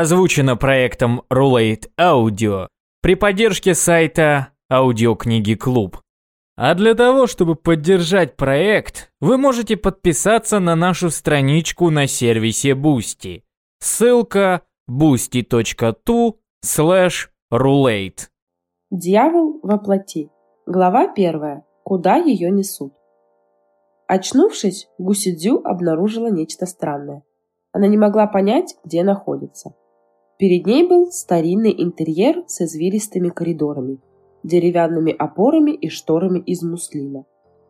Озвучено проектом Roulette Audio при поддержке сайта Аудиокниги Клуб. А для того, чтобы поддержать проект, вы можете подписаться на нашу страничку на сервисе Boosty. Ссылка boosty.tu slash roulette. Дьявол во плоти. Глава первая. Куда ее несут? Очнувшись, Гусидзю обнаружила нечто странное. Она не могла понять, где находится. Перед ней был старинный интерьер с извилистыми коридорами, деревянными опорами и шторами из муслина.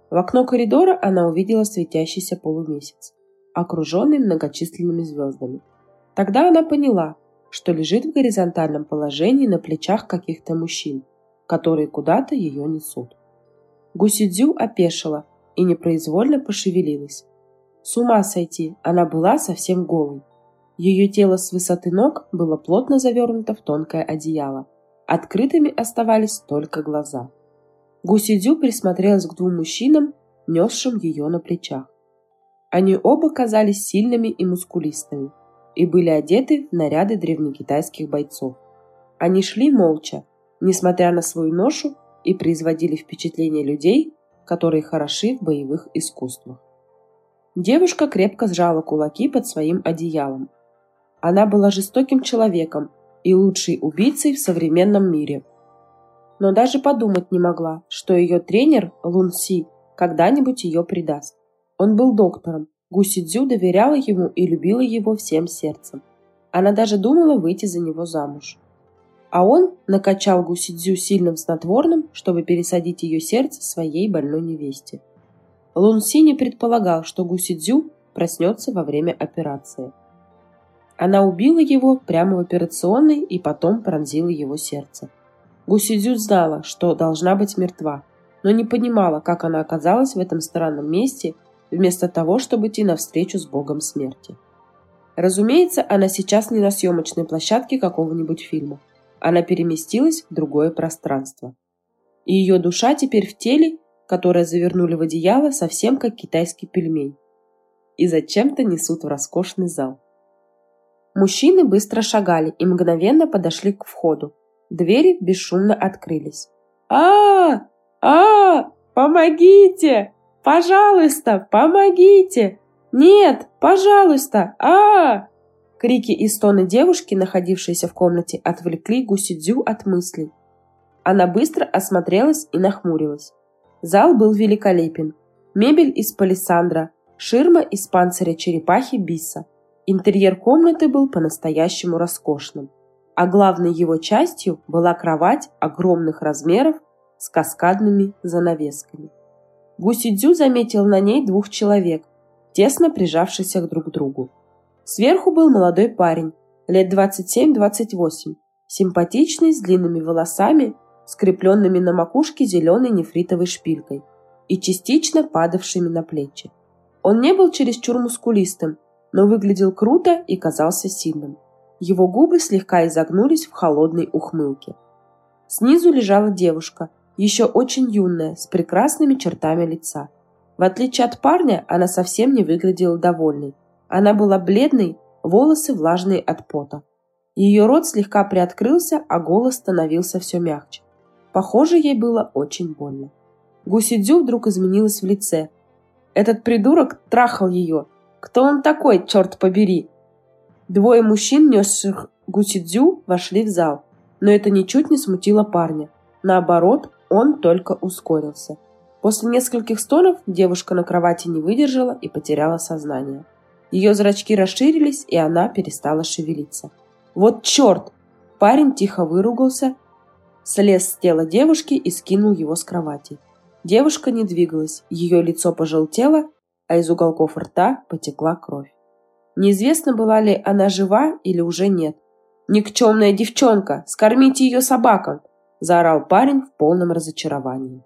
В окно коридора она увидела светящийся полумесяц, окруженный многочисленными звездами. Тогда она поняла, что лежит в горизонтальном положении на плечах каких-то мужчин, которые куда-то ее несут. Гусидзю опешила и непроизвольно пошевелилась. С ума сойти, она была совсем голой. Ее тело с высоты ног было плотно завернуто в тонкое одеяло. Открытыми оставались только глаза. Гусидзю присмотрелась к двум мужчинам, несшим ее на плечах. Они оба казались сильными и мускулистыми и были одеты в наряды древнекитайских бойцов. Они шли молча, несмотря на свою ношу, и производили впечатление людей, которые хороши в боевых искусствах. Девушка крепко сжала кулаки под своим одеялом. Она была жестоким человеком и лучшей убийцей в современном мире. Но даже подумать не могла, что ее тренер Лун Си когда-нибудь ее предаст. Он был доктором, Гуси Дзю доверяла ему и любила его всем сердцем. Она даже думала выйти за него замуж. А он накачал Гуси Дзю сильным снотворным, чтобы пересадить ее сердце своей больной невесте. Лун Си не предполагал, что Гуси Дзю проснется во время операции. Она убила его прямо в операционной и потом пронзила его сердце. Гусидзю знала, что должна быть мертва, но не понимала, как она оказалась в этом странном месте, вместо того, чтобы идти навстречу с богом смерти. Разумеется, она сейчас не на съемочной площадке какого-нибудь фильма. Она переместилась в другое пространство. И ее душа теперь в теле, которое завернули в одеяло, совсем как китайский пельмень. И зачем-то несут в роскошный зал. Мужчины быстро шагали и мгновенно подошли к входу. Двери бесшумно открылись. а а! Помогите! Пожалуйста, помогите! Нет, пожалуйста! а Крики и стоны девушки, находившейся в комнате, отвлекли Гусидзю от мыслей. Она быстро осмотрелась и нахмурилась. Зал был великолепен. Мебель из палисандра, ширма из панциря черепахи биса, Интерьер комнаты был по-настоящему роскошным, а главной его частью была кровать огромных размеров с каскадными занавесками. Гусидзю заметил на ней двух человек, тесно прижавшихся друг к другу. Сверху был молодой парень, лет 27-28, симпатичный, с длинными волосами, скрепленными на макушке зеленой нефритовой шпилькой и частично падавшими на плечи. Он не был чересчур мускулистым, но выглядел круто и казался сильным. Его губы слегка изогнулись в холодной ухмылке. Снизу лежала девушка, еще очень юная, с прекрасными чертами лица. В отличие от парня, она совсем не выглядела довольной. Она была бледной, волосы влажные от пота. Ее рот слегка приоткрылся, а голос становился все мягче. Похоже, ей было очень больно. Гусидзю вдруг изменилась в лице. Этот придурок трахал ее, кто он такой, черт побери? Двое мужчин, несших гусидзю, вошли в зал, но это ничуть не смутило парня. Наоборот, он только ускорился. После нескольких стонов девушка на кровати не выдержала и потеряла сознание. Ее зрачки расширились, и она перестала шевелиться. «Вот черт!» Парень тихо выругался, слез с тела девушки и скинул его с кровати. Девушка не двигалась, ее лицо пожелтело, а из уголков рта потекла кровь. Неизвестно, была ли она жива или уже нет. «Никчемная девчонка! Скормите ее собакам!» – заорал парень в полном разочаровании.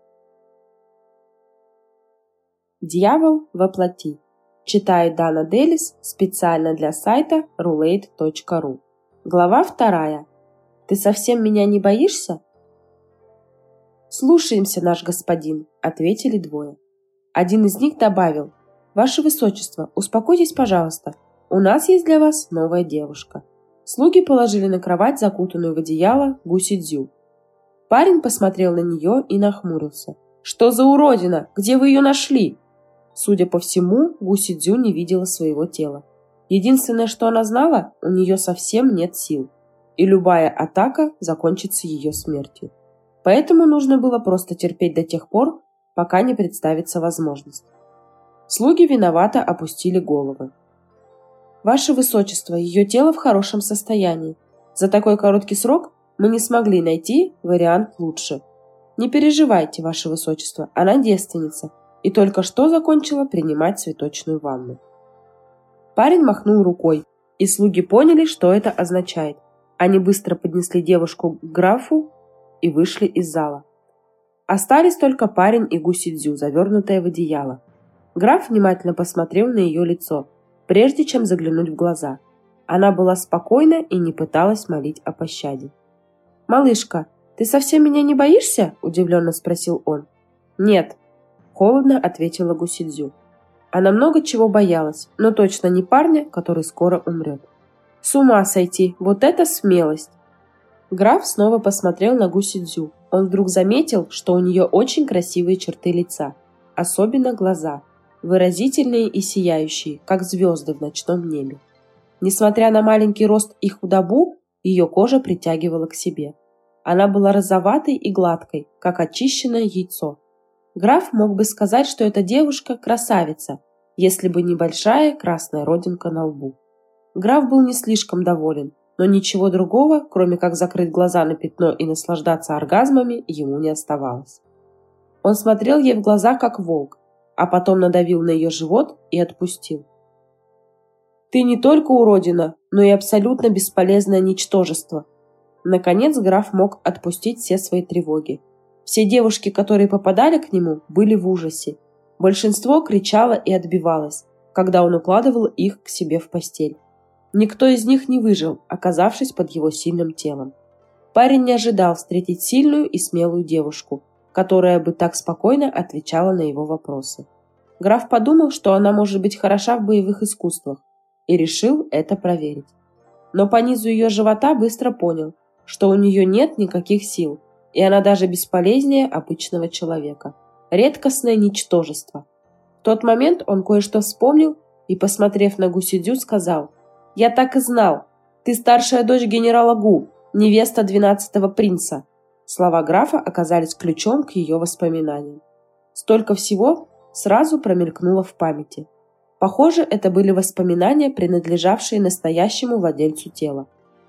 Дьявол воплоти. Читает Дана Делис специально для сайта roulette.ru. Глава вторая. Ты совсем меня не боишься? «Слушаемся, наш господин», — ответили двое. Один из них добавил, «Ваше Высочество, успокойтесь, пожалуйста. У нас есть для вас новая девушка». Слуги положили на кровать закутанную в одеяло Гуси Дзю. Парень посмотрел на нее и нахмурился. «Что за уродина? Где вы ее нашли?» Судя по всему, Гуси Дзю не видела своего тела. Единственное, что она знала, у нее совсем нет сил, и любая атака закончится ее смертью. Поэтому нужно было просто терпеть до тех пор, пока не представится возможность. Слуги виновато опустили головы. «Ваше Высочество, ее тело в хорошем состоянии. За такой короткий срок мы не смогли найти вариант лучше. Не переживайте, Ваше Высочество, она девственница и только что закончила принимать цветочную ванну. Парень махнул рукой, и слуги поняли, что это означает. Они быстро поднесли девушку к графу и вышли из зала. Остались только парень и Гусидзю, завернутая в одеяло. Граф внимательно посмотрел на ее лицо, прежде чем заглянуть в глаза. Она была спокойна и не пыталась молить о пощаде. «Малышка, ты совсем меня не боишься?» – удивленно спросил он. «Нет», – холодно ответила Гусидзю. Она много чего боялась, но точно не парня, который скоро умрет. С ума сойти, вот это смелость! Граф снова посмотрел на Гусидзю. Он вдруг заметил, что у нее очень красивые черты лица, особенно глаза, выразительные и сияющие, как звезды в ночном небе. Несмотря на маленький рост и худобу, ее кожа притягивала к себе. Она была розоватой и гладкой, как очищенное яйцо. Граф мог бы сказать, что эта девушка – красавица, если бы небольшая красная родинка на лбу. Граф был не слишком доволен, но ничего другого, кроме как закрыть глаза на пятно и наслаждаться оргазмами, ему не оставалось. Он смотрел ей в глаза, как волк, а потом надавил на ее живот и отпустил. «Ты не только уродина, но и абсолютно бесполезное ничтожество». Наконец граф мог отпустить все свои тревоги. Все девушки, которые попадали к нему, были в ужасе, Большинство кричало и отбивалось, когда он укладывал их к себе в постель. Никто из них не выжил, оказавшись под его сильным телом. Парень не ожидал встретить сильную и смелую девушку, которая бы так спокойно отвечала на его вопросы. Граф подумал, что она может быть хороша в боевых искусствах, и решил это проверить. Но по низу ее живота быстро понял, что у нее нет никаких сил, и она даже бесполезнее обычного человека – редкостное ничтожество. В тот момент он кое-что вспомнил и, посмотрев на Гусидю, сказал, «Я так и знал. Ты старшая дочь генерала Гу, невеста двенадцатого принца». Слова графа оказались ключом к ее воспоминаниям. Столько всего сразу промелькнуло в памяти. Похоже, это были воспоминания, принадлежавшие настоящему владельцу тела.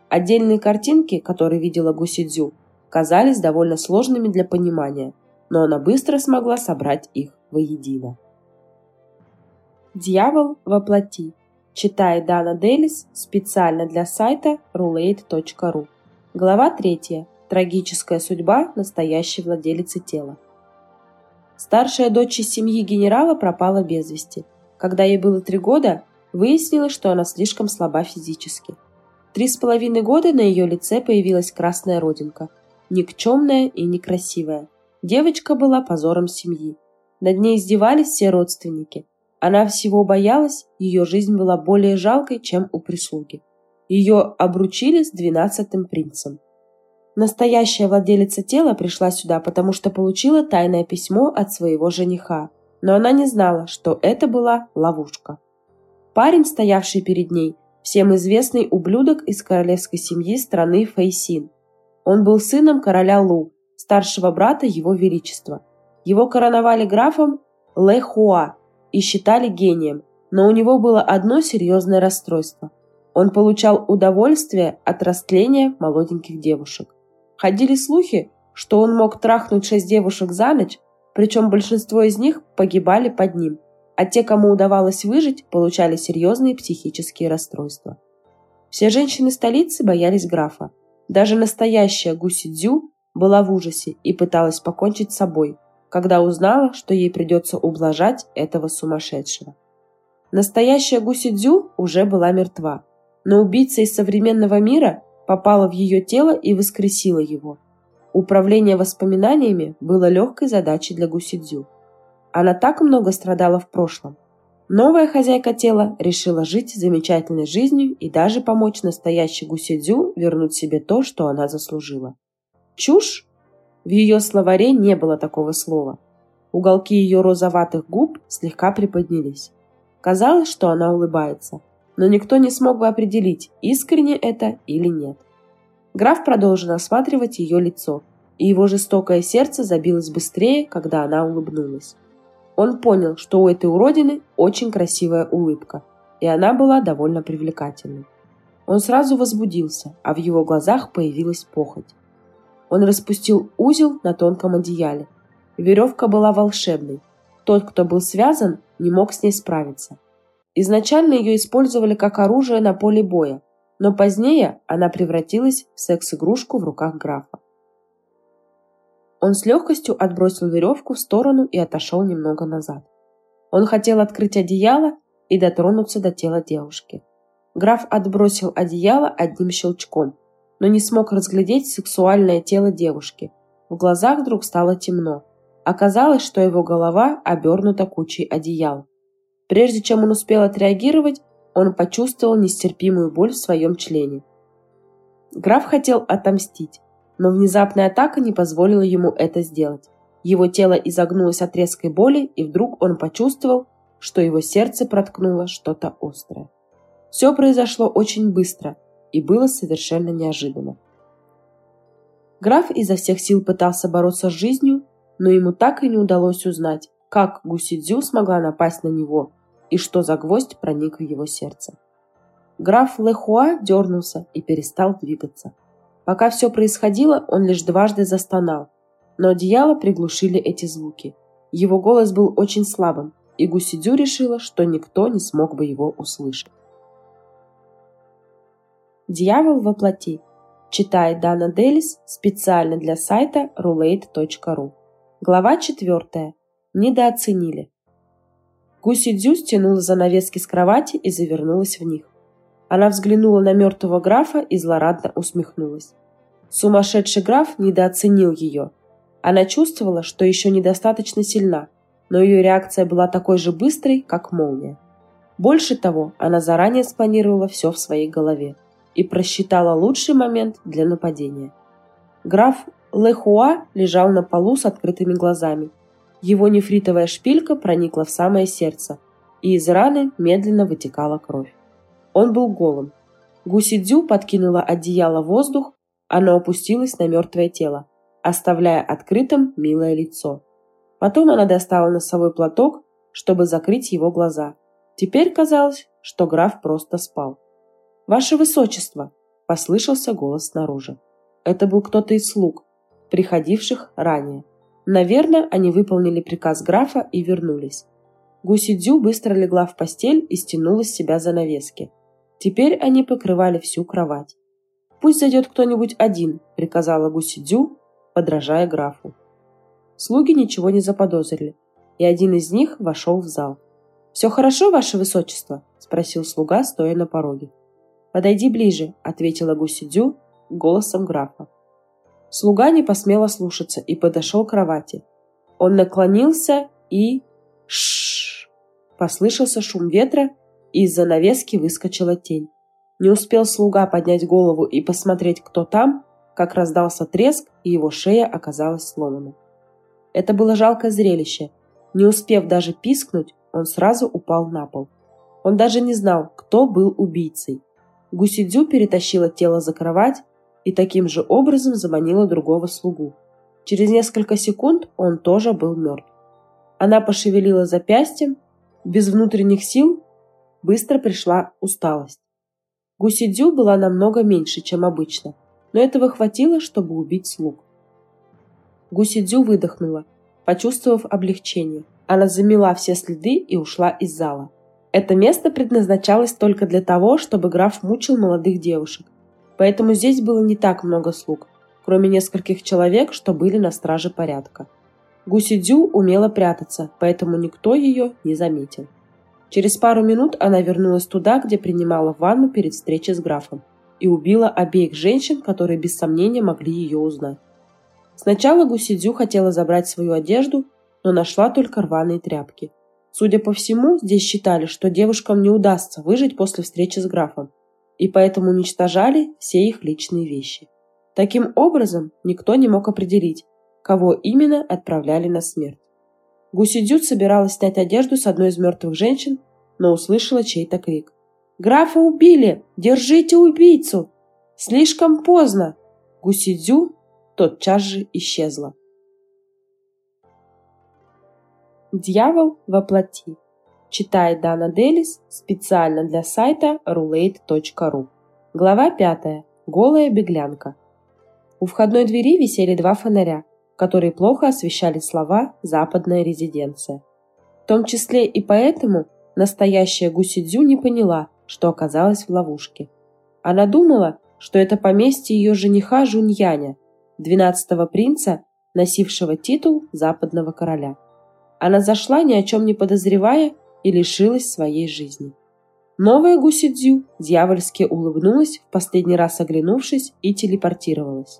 Отдельные картинки, которые видела Гусидзю, казались довольно сложными для понимания – но она быстро смогла собрать их воедино. «Дьявол воплоти» читает Дана Делис специально для сайта roulette.ru. Глава 3. Трагическая судьба настоящей владелицы тела. Старшая дочь семьи генерала пропала без вести. Когда ей было три года, выяснилось, что она слишком слаба физически. Три с половиной года на ее лице появилась красная родинка, никчемная и некрасивая. Девочка была позором семьи. Над ней издевались все родственники. Она всего боялась, ее жизнь была более жалкой, чем у прислуги. Ее обручили с двенадцатым принцем. Настоящая владелица тела пришла сюда, потому что получила тайное письмо от своего жениха, но она не знала, что это была ловушка. Парень, стоявший перед ней, всем известный ублюдок из королевской семьи страны Фейсин. Он был сыном короля Лу, старшего брата Его Величества. Его короновали графом Лэ Хуа и считали гением, но у него было одно серьезное расстройство. Он получал удовольствие от растления молоденьких девушек. Ходили слухи, что он мог трахнуть шесть девушек за ночь, причем большинство из них погибали под ним, а те, кому удавалось выжить, получали серьезные психические расстройства. Все женщины столицы боялись графа. Даже настоящая Гуси Дзю была в ужасе и пыталась покончить с собой, когда узнала, что ей придется ублажать этого сумасшедшего. Настоящая Гусидзю уже была мертва, но убийца из современного мира попала в ее тело и воскресила его. Управление воспоминаниями было легкой задачей для Гусидзю. Она так много страдала в прошлом. Новая хозяйка тела решила жить замечательной жизнью и даже помочь настоящей Гусидзю вернуть себе то, что она заслужила. Чушь? В ее словаре не было такого слова. Уголки ее розоватых губ слегка приподнялись. Казалось, что она улыбается, но никто не смог бы определить, искренне это или нет. Граф продолжил осматривать ее лицо, и его жестокое сердце забилось быстрее, когда она улыбнулась. Он понял, что у этой уродины очень красивая улыбка, и она была довольно привлекательной. Он сразу возбудился, а в его глазах появилась похоть. Он распустил узел на тонком одеяле. Веревка была волшебной. Тот, кто был связан, не мог с ней справиться. Изначально ее использовали как оружие на поле боя, но позднее она превратилась в секс-игрушку в руках графа. Он с легкостью отбросил веревку в сторону и отошел немного назад. Он хотел открыть одеяло и дотронуться до тела девушки. Граф отбросил одеяло одним щелчком, но не смог разглядеть сексуальное тело девушки. В глазах вдруг стало темно. Оказалось, что его голова обернута кучей одеял. Прежде чем он успел отреагировать, он почувствовал нестерпимую боль в своем члене. Граф хотел отомстить, но внезапная атака не позволила ему это сделать. Его тело изогнулось от резкой боли, и вдруг он почувствовал, что его сердце проткнуло что-то острое. Все произошло очень быстро и было совершенно неожиданно. Граф изо всех сил пытался бороться с жизнью, но ему так и не удалось узнать, как Гусидзю смогла напасть на него и что за гвоздь проник в его сердце. Граф Лехуа дернулся и перестал двигаться. Пока все происходило, он лишь дважды застонал, но одеяло приглушили эти звуки. Его голос был очень слабым, и Гусидзю решила, что никто не смог бы его услышать. «Дьявол во плоти» читает Дана Делис специально для сайта roulette.ru. Глава 4. Недооценили. Гусидзю стянула занавески с кровати и завернулась в них. Она взглянула на мертвого графа и злорадно усмехнулась. Сумасшедший граф недооценил ее. Она чувствовала, что еще недостаточно сильна, но ее реакция была такой же быстрой, как молния. Больше того, она заранее спланировала все в своей голове и просчитала лучший момент для нападения. Граф Лехуа лежал на полу с открытыми глазами. Его нефритовая шпилька проникла в самое сердце, и из раны медленно вытекала кровь. Он был голым. Гусидзю подкинула одеяло в воздух, оно опустилось на мертвое тело, оставляя открытым милое лицо. Потом она достала носовой платок, чтобы закрыть его глаза. Теперь казалось, что граф просто спал. «Ваше Высочество!» – послышался голос снаружи. Это был кто-то из слуг, приходивших ранее. Наверное, они выполнили приказ графа и вернулись. Гусидзю быстро легла в постель и стянула с себя занавески. Теперь они покрывали всю кровать. «Пусть зайдет кто-нибудь один», – приказала Гусидзю, подражая графу. Слуги ничего не заподозрили, и один из них вошел в зал. «Все хорошо, ваше высочество?» – спросил слуга, стоя на пороге. «Подойди ближе», – ответила Гусидзю голосом графа. Слуга не посмел слушаться и подошел к кровати. Он наклонился и... Шш! Послышался шум ветра, и из занавески выскочила тень. Не успел слуга поднять голову и посмотреть, кто там, как раздался треск, и его шея оказалась сломана. Это было жалкое зрелище. Не успев даже пискнуть, он сразу упал на пол. Он даже не знал, кто был убийцей. Гусидзю перетащила тело за кровать и таким же образом заманила другого слугу. Через несколько секунд он тоже был мертв. Она пошевелила запястьем, без внутренних сил быстро пришла усталость. Гусидзю была намного меньше, чем обычно, но этого хватило, чтобы убить слуг. Гусидзю выдохнула, почувствовав облегчение. Она замела все следы и ушла из зала. Это место предназначалось только для того, чтобы граф мучил молодых девушек, поэтому здесь было не так много слуг, кроме нескольких человек, что были на страже порядка. Гусидзю умела прятаться, поэтому никто ее не заметил. Через пару минут она вернулась туда, где принимала ванну перед встречей с графом, и убила обеих женщин, которые без сомнения могли ее узнать. Сначала Гусидзю хотела забрать свою одежду, но нашла только рваные тряпки. Судя по всему, здесь считали, что девушкам не удастся выжить после встречи с графом, и поэтому уничтожали все их личные вещи. Таким образом, никто не мог определить, кого именно отправляли на смерть. Гусидют собиралась снять одежду с одной из мертвых женщин, но услышала чей-то крик. «Графа убили! Держите убийцу!» «Слишком поздно!» Гусидзю тотчас же исчезла. Дьявол воплоти. Читает Дана Делис специально для сайта roulette.ru. Глава 5. Голая беглянка. У входной двери висели два фонаря, которые плохо освещали слова «западная резиденция». В том числе и поэтому настоящая Гусидзю не поняла, что оказалась в ловушке. Она думала, что это поместье ее жениха Жуньяня, двенадцатого принца, носившего титул западного короля. Она зашла, ни о чем не подозревая, и лишилась своей жизни. Новая Гусидзю дьявольски улыбнулась, в последний раз оглянувшись, и телепортировалась.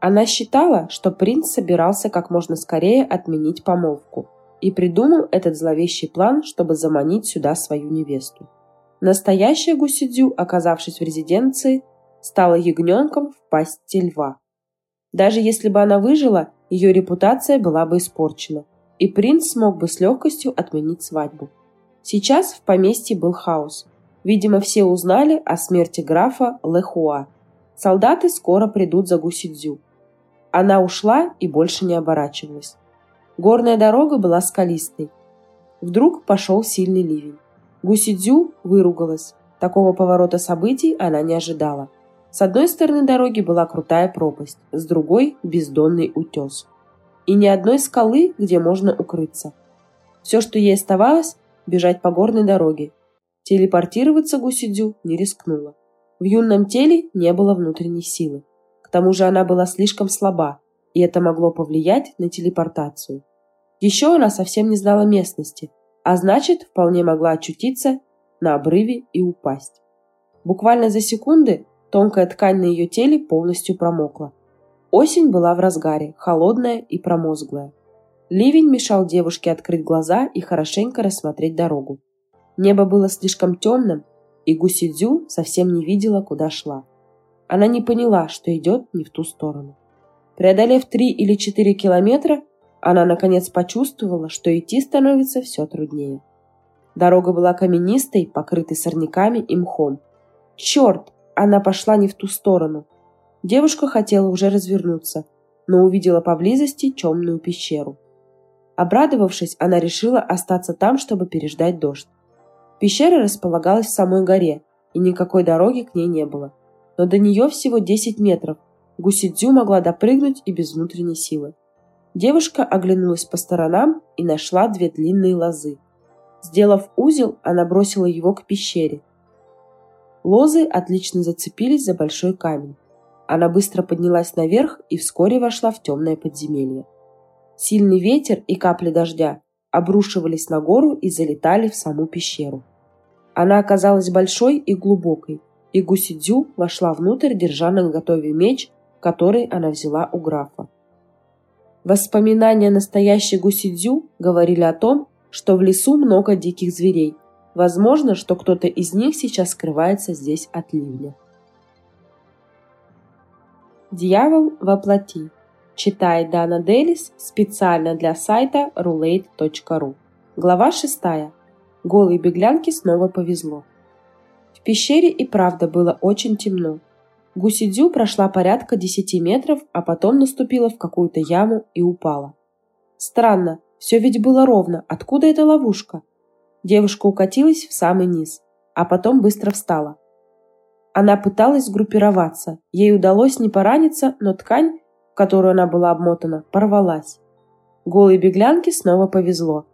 Она считала, что принц собирался как можно скорее отменить помолвку и придумал этот зловещий план, чтобы заманить сюда свою невесту. Настоящая Гусидзю, оказавшись в резиденции, стала ягненком в пасти льва. Даже если бы она выжила, ее репутация была бы испорчена, и принц смог бы с легкостью отменить свадьбу. Сейчас в поместье был хаос. Видимо, все узнали о смерти графа Лехуа. Солдаты скоро придут за Гусидзю. Она ушла и больше не оборачивалась. Горная дорога была скалистой. Вдруг пошел сильный ливень. Гусидзю выругалась. Такого поворота событий она не ожидала. С одной стороны дороги была крутая пропасть, с другой – бездонный утес. И ни одной скалы, где можно укрыться. Все, что ей оставалось – бежать по горной дороге. Телепортироваться Гусидзю не рискнула. В юном теле не было внутренней силы тому же она была слишком слаба, и это могло повлиять на телепортацию. Еще она совсем не знала местности, а значит, вполне могла очутиться на обрыве и упасть. Буквально за секунды тонкая ткань на ее теле полностью промокла. Осень была в разгаре, холодная и промозглая. Ливень мешал девушке открыть глаза и хорошенько рассмотреть дорогу. Небо было слишком темным, и Гусидзю совсем не видела, куда шла. Она не поняла, что идет не в ту сторону. Преодолев три или четыре километра, она наконец почувствовала, что идти становится все труднее. Дорога была каменистой, покрытой сорняками и мхом. Черт! Она пошла не в ту сторону. Девушка хотела уже развернуться, но увидела поблизости темную пещеру. Обрадовавшись, она решила остаться там, чтобы переждать дождь. Пещера располагалась в самой горе, и никакой дороги к ней не было но до нее всего 10 метров. Гусидзю могла допрыгнуть и без внутренней силы. Девушка оглянулась по сторонам и нашла две длинные лозы. Сделав узел, она бросила его к пещере. Лозы отлично зацепились за большой камень. Она быстро поднялась наверх и вскоре вошла в темное подземелье. Сильный ветер и капли дождя обрушивались на гору и залетали в саму пещеру. Она оказалась большой и глубокой, и Гусидзю вошла внутрь, держа на готове меч, который она взяла у графа. Воспоминания настоящей Гусидзю говорили о том, что в лесу много диких зверей. Возможно, что кто-то из них сейчас скрывается здесь от ливня. Дьявол воплоти. Читает Дана Делис специально для сайта roulette.ru. Глава 6. Голой беглянке снова повезло пещере и правда было очень темно. Гусидзю прошла порядка десяти метров, а потом наступила в какую-то яму и упала. Странно, все ведь было ровно. Откуда эта ловушка? Девушка укатилась в самый низ, а потом быстро встала. Она пыталась сгруппироваться. Ей удалось не пораниться, но ткань, в которую она была обмотана, порвалась. Голой беглянке снова повезло.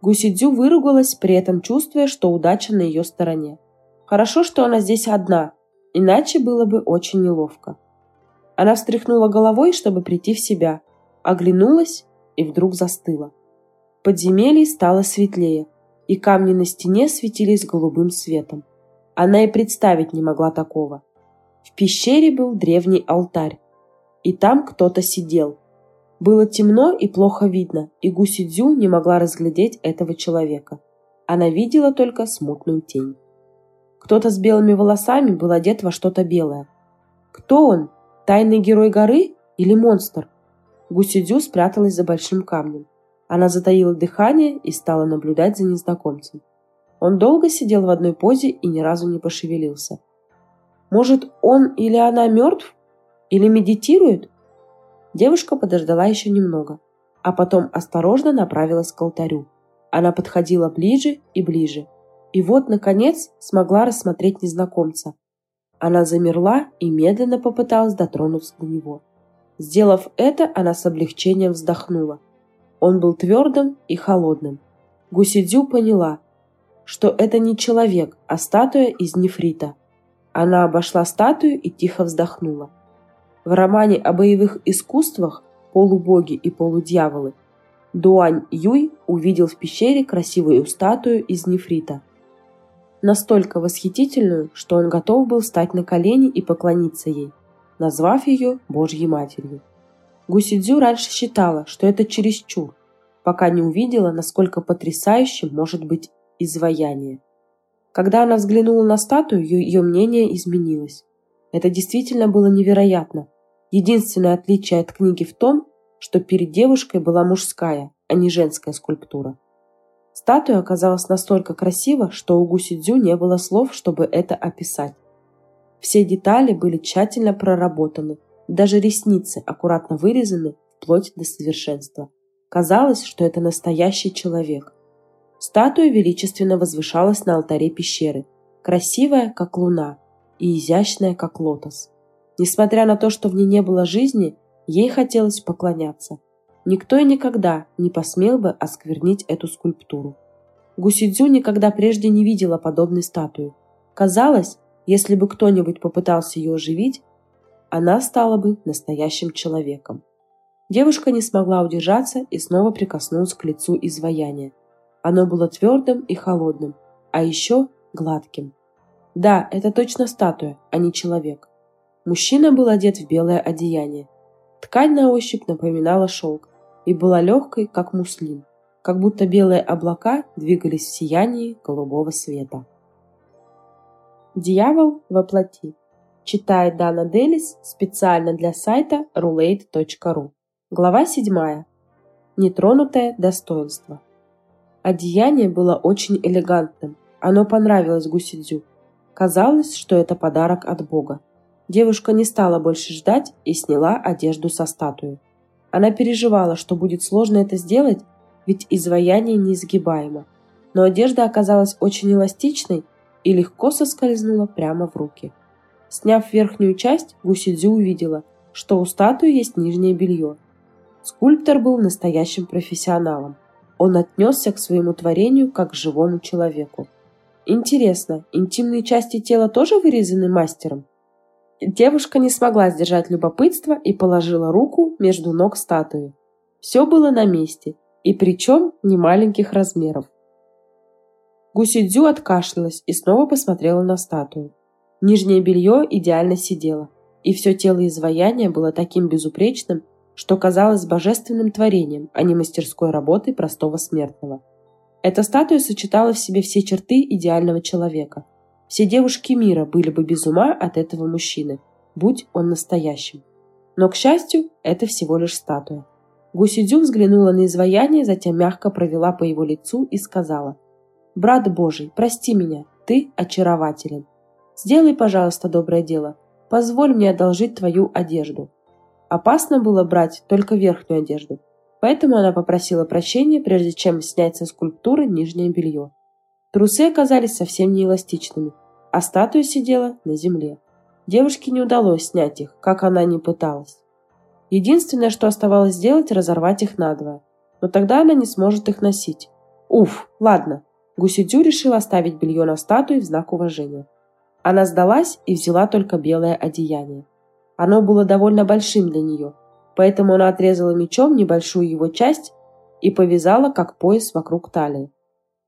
Гусидзю выругалась, при этом чувствуя, что удача на ее стороне. Хорошо, что она здесь одна, иначе было бы очень неловко. Она встряхнула головой, чтобы прийти в себя, оглянулась и вдруг застыла. В подземелье стало светлее, и камни на стене светились голубым светом. Она и представить не могла такого. В пещере был древний алтарь, и там кто-то сидел. Было темно и плохо видно, и Гуси Дзю не могла разглядеть этого человека. Она видела только смутную тень. Кто-то с белыми волосами был одет во что-то белое. Кто он? Тайный герой горы или монстр? Гуси Дзю спряталась за большим камнем. Она затаила дыхание и стала наблюдать за незнакомцем. Он долго сидел в одной позе и ни разу не пошевелился. Может, он или она мертв? Или медитирует? Девушка подождала еще немного, а потом осторожно направилась к алтарю. Она подходила ближе и ближе. И вот, наконец, смогла рассмотреть незнакомца. Она замерла и медленно попыталась дотронуться до него. Сделав это, она с облегчением вздохнула. Он был твердым и холодным. Гусидзю поняла, что это не человек, а статуя из нефрита. Она обошла статую и тихо вздохнула. В романе о боевых искусствах «Полубоги и полудьяволы» Дуань Юй увидел в пещере красивую статую из нефрита. Настолько восхитительную, что он готов был встать на колени и поклониться ей, назвав ее Божьей Матерью. Гусидзю раньше считала, что это чересчур, пока не увидела, насколько потрясающим может быть изваяние. Когда она взглянула на статую, ее мнение изменилось. Это действительно было невероятно. Единственное отличие от книги в том, что перед девушкой была мужская, а не женская скульптура. Статуя оказалась настолько красива, что у Гусидзю не было слов, чтобы это описать. Все детали были тщательно проработаны, даже ресницы аккуратно вырезаны вплоть до совершенства. Казалось, что это настоящий человек. Статуя величественно возвышалась на алтаре пещеры, красивая, как луна, и изящная, как лотос. Несмотря на то, что в ней не было жизни, ей хотелось поклоняться. Никто и никогда не посмел бы осквернить эту скульптуру. Гусидзю никогда прежде не видела подобной статуи. Казалось, если бы кто-нибудь попытался ее оживить, она стала бы настоящим человеком. Девушка не смогла удержаться и снова прикоснулась к лицу изваяния. Оно было твердым и холодным, а еще гладким. Да, это точно статуя, а не человек. Мужчина был одет в белое одеяние. Ткань на ощупь напоминала шелк и была легкой, как муслин, как будто белые облака двигались в сиянии голубого света. Дьявол воплоти. Читает Дана Делис специально для сайта roulette.ru. Глава 7. Нетронутое достоинство. Одеяние было очень элегантным. Оно понравилось Гусидзю. Казалось, что это подарок от Бога. Девушка не стала больше ждать и сняла одежду со статуи. Она переживала, что будет сложно это сделать, ведь изваяние неизгибаемо. Но одежда оказалась очень эластичной и легко соскользнула прямо в руки. Сняв верхнюю часть, Гусидзю увидела, что у статуи есть нижнее белье. Скульптор был настоящим профессионалом. Он отнесся к своему творению как к живому человеку. Интересно, интимные части тела тоже вырезаны мастером? Девушка не смогла сдержать любопытство и положила руку между ног статуи. Все было на месте, и причем не маленьких размеров. Гусидзю откашлялась и снова посмотрела на статую. Нижнее белье идеально сидело, и все тело изваяния было таким безупречным, что казалось божественным творением, а не мастерской работой простого смертного. Эта статуя сочетала в себе все черты идеального человека. Все девушки мира были бы без ума от этого мужчины, будь он настоящим. Но, к счастью, это всего лишь статуя. Гусидзю взглянула на изваяние, затем мягко провела по его лицу и сказала, «Брат Божий, прости меня, ты очарователен. Сделай, пожалуйста, доброе дело. Позволь мне одолжить твою одежду». Опасно было брать только верхнюю одежду, Поэтому она попросила прощения, прежде чем снять со скульптуры нижнее белье. Трусы оказались совсем неэластичными, а статуя сидела на земле. Девушке не удалось снять их, как она ни пыталась. Единственное, что оставалось сделать, разорвать их надвое. Но тогда она не сможет их носить. Уф, ладно. Гусидзю решила оставить белье на статуе в знак уважения. Она сдалась и взяла только белое одеяние. Оно было довольно большим для нее, поэтому она отрезала мечом небольшую его часть и повязала как пояс вокруг талии.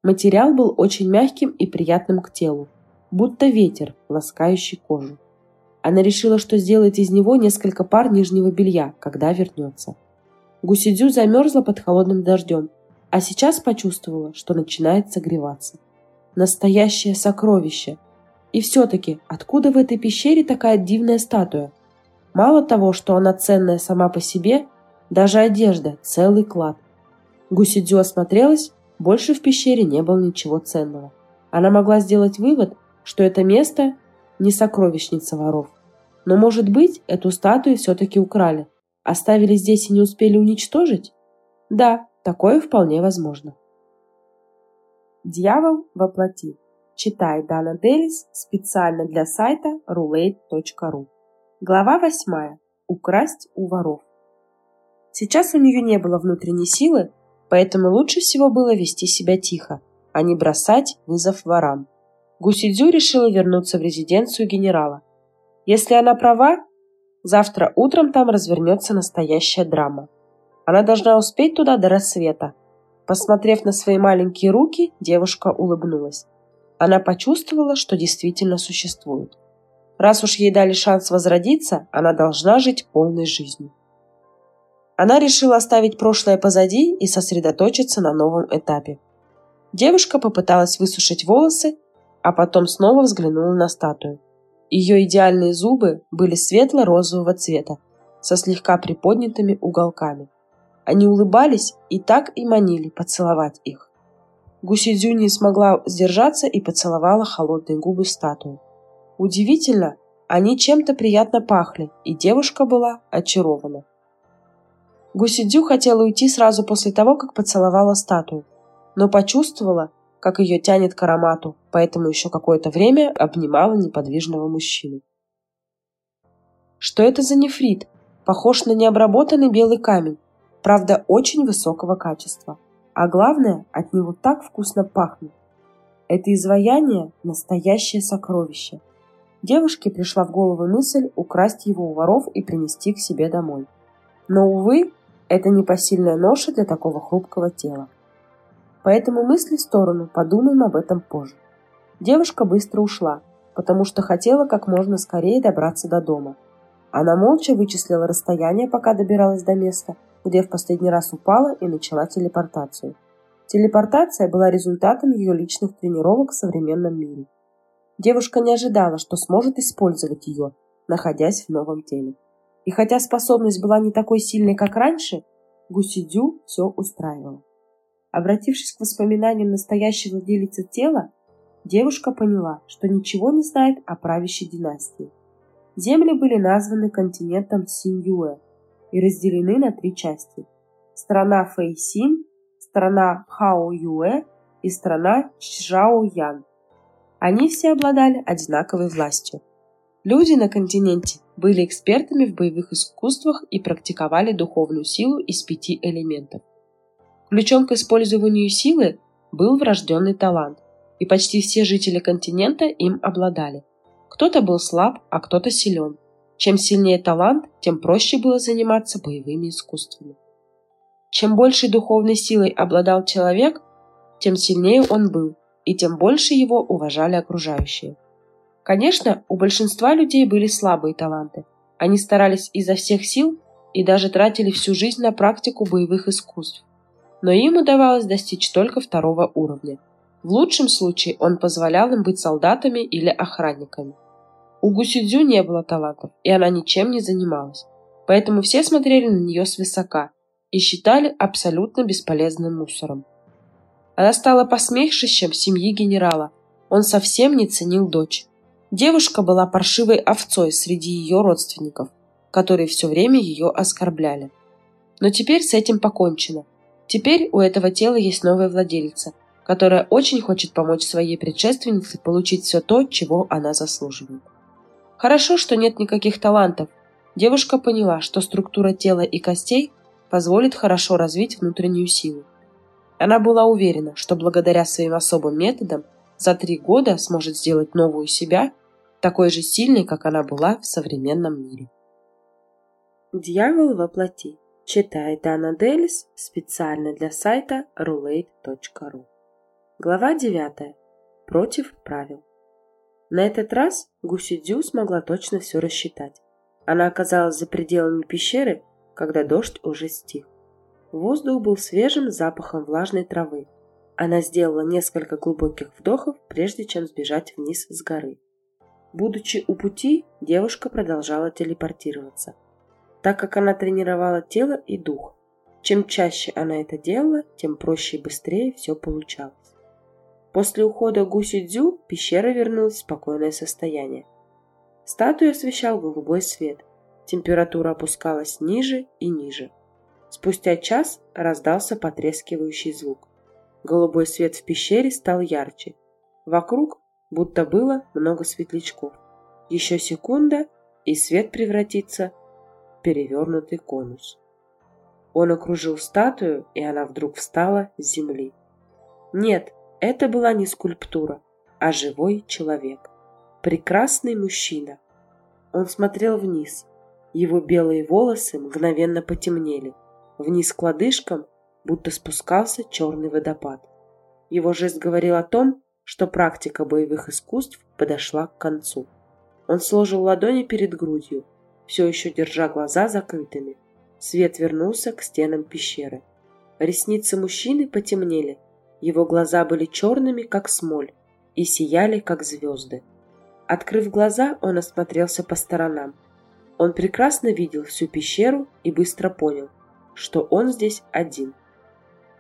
Материал был очень мягким и приятным к телу, будто ветер, ласкающий кожу. Она решила, что сделает из него несколько пар нижнего белья, когда вернется. Гусидзю замерзла под холодным дождем, а сейчас почувствовала, что начинает согреваться. Настоящее сокровище. И все-таки, откуда в этой пещере такая дивная статуя? Мало того, что она ценная сама по себе, даже одежда – целый клад. Гусидзю осмотрелась, больше в пещере не было ничего ценного. Она могла сделать вывод, что это место не сокровищница воров. Но, может быть, эту статую все-таки украли, Оставили здесь и не успели уничтожить? Да, такое вполне возможно. Дьявол воплоти. Читай Дана Делис специально для сайта roulette.ru. Глава 8. Украсть у воров. Сейчас у нее не было внутренней силы, поэтому лучше всего было вести себя тихо, а не бросать вызов ворам. Гусидзю решила вернуться в резиденцию генерала. Если она права, Завтра утром там развернется настоящая драма. Она должна успеть туда до рассвета. Посмотрев на свои маленькие руки, девушка улыбнулась. Она почувствовала, что действительно существует. Раз уж ей дали шанс возродиться, она должна жить полной жизнью. Она решила оставить прошлое позади и сосредоточиться на новом этапе. Девушка попыталась высушить волосы, а потом снова взглянула на статую. Ее идеальные зубы были светло-розового цвета, со слегка приподнятыми уголками. Они улыбались и так и манили поцеловать их. Гусидзю не смогла сдержаться и поцеловала холодные губы статуи. Удивительно, они чем-то приятно пахли, и девушка была очарована. Гусидзю хотела уйти сразу после того, как поцеловала статую, но почувствовала, как ее тянет к аромату, поэтому еще какое-то время обнимала неподвижного мужчину. Что это за нефрит? Похож на необработанный белый камень, правда очень высокого качества. А главное, от него так вкусно пахнет. Это изваяние – настоящее сокровище. Девушке пришла в голову мысль украсть его у воров и принести к себе домой. Но, увы, это непосильная ноша для такого хрупкого тела. Поэтому мысли в сторону, подумаем об этом позже. Девушка быстро ушла, потому что хотела как можно скорее добраться до дома. Она молча вычислила расстояние, пока добиралась до места, где в последний раз упала и начала телепортацию. Телепортация была результатом ее личных тренировок в современном мире. Девушка не ожидала, что сможет использовать ее, находясь в новом теле. И хотя способность была не такой сильной, как раньше, Гусидю все устраивало. Обратившись к воспоминаниям настоящей владелицы тела, девушка поняла, что ничего не знает о правящей династии. Земли были названы континентом Синьюэ и разделены на три части. Страна Фэйсин, страна Хао-Юэ и страна Чжао-Ян. Они все обладали одинаковой властью. Люди на континенте были экспертами в боевых искусствах и практиковали духовную силу из пяти элементов. Ключом к использованию силы был врожденный талант, и почти все жители континента им обладали. Кто-то был слаб, а кто-то силен. Чем сильнее талант, тем проще было заниматься боевыми искусствами. Чем большей духовной силой обладал человек, тем сильнее он был, и тем больше его уважали окружающие. Конечно, у большинства людей были слабые таланты. Они старались изо всех сил и даже тратили всю жизнь на практику боевых искусств но им удавалось достичь только второго уровня. В лучшем случае он позволял им быть солдатами или охранниками. У Гусюдзю не было талантов, и она ничем не занималась, поэтому все смотрели на нее свысока и считали абсолютно бесполезным мусором. Она стала посмешищем семьи генерала. Он совсем не ценил дочь. Девушка была паршивой овцой среди ее родственников, которые все время ее оскорбляли. Но теперь с этим покончено, Теперь у этого тела есть новая владелица, которая очень хочет помочь своей предшественнице получить все то, чего она заслуживает. Хорошо, что нет никаких талантов. Девушка поняла, что структура тела и костей позволит хорошо развить внутреннюю силу. Она была уверена, что благодаря своим особым методам за три года сможет сделать новую себя такой же сильной, как она была в современном мире. Дьявол воплоти. Читает Дана Делис специально для сайта roulette.ru. Глава 9. Против правил. На этот раз Гусидзю смогла точно все рассчитать. Она оказалась за пределами пещеры, когда дождь уже стих. Воздух был свежим запахом влажной травы. Она сделала несколько глубоких вдохов, прежде чем сбежать вниз с горы. Будучи у пути, девушка продолжала телепортироваться, так как она тренировала тело и дух. Чем чаще она это делала, тем проще и быстрее все получалось. После ухода Гуси Дзю пещера вернулась в спокойное состояние. Статую освещал голубой свет. Температура опускалась ниже и ниже. Спустя час раздался потрескивающий звук. Голубой свет в пещере стал ярче. Вокруг будто было много светлячков. Еще секунда, и свет превратится в перевернутый конус. Он окружил статую, и она вдруг встала с земли. Нет, это была не скульптура, а живой человек. Прекрасный мужчина. Он смотрел вниз. Его белые волосы мгновенно потемнели. Вниз к лодыжкам будто спускался черный водопад. Его жест говорил о том, что практика боевых искусств подошла к концу. Он сложил ладони перед грудью, все еще держа глаза закрытыми. Свет вернулся к стенам пещеры. Ресницы мужчины потемнели, его глаза были черными, как смоль, и сияли, как звезды. Открыв глаза, он осмотрелся по сторонам. Он прекрасно видел всю пещеру и быстро понял, что он здесь один –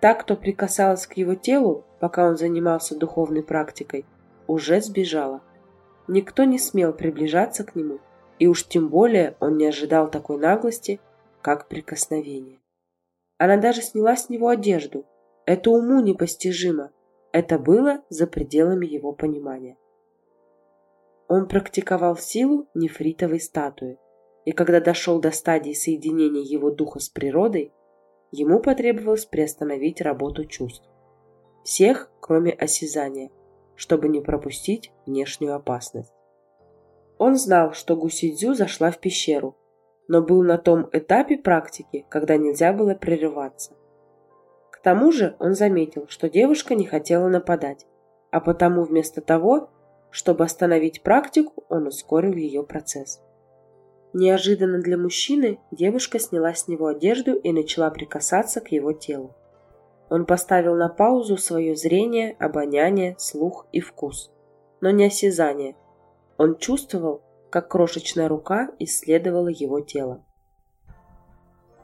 Та, кто прикасалась к его телу, пока он занимался духовной практикой, уже сбежала. Никто не смел приближаться к нему, и уж тем более он не ожидал такой наглости, как прикосновение. Она даже сняла с него одежду. Это уму непостижимо. Это было за пределами его понимания. Он практиковал силу нефритовой статуи, и когда дошел до стадии соединения его духа с природой, ему потребовалось приостановить работу чувств. Всех, кроме осязания, чтобы не пропустить внешнюю опасность. Он знал, что Гусидзю зашла в пещеру, но был на том этапе практики, когда нельзя было прерываться. К тому же он заметил, что девушка не хотела нападать, а потому вместо того, чтобы остановить практику, он ускорил ее процесс. Неожиданно для мужчины девушка сняла с него одежду и начала прикасаться к его телу. Он поставил на паузу свое зрение, обоняние, слух и вкус, но не осязание. Он чувствовал, как крошечная рука исследовала его тело.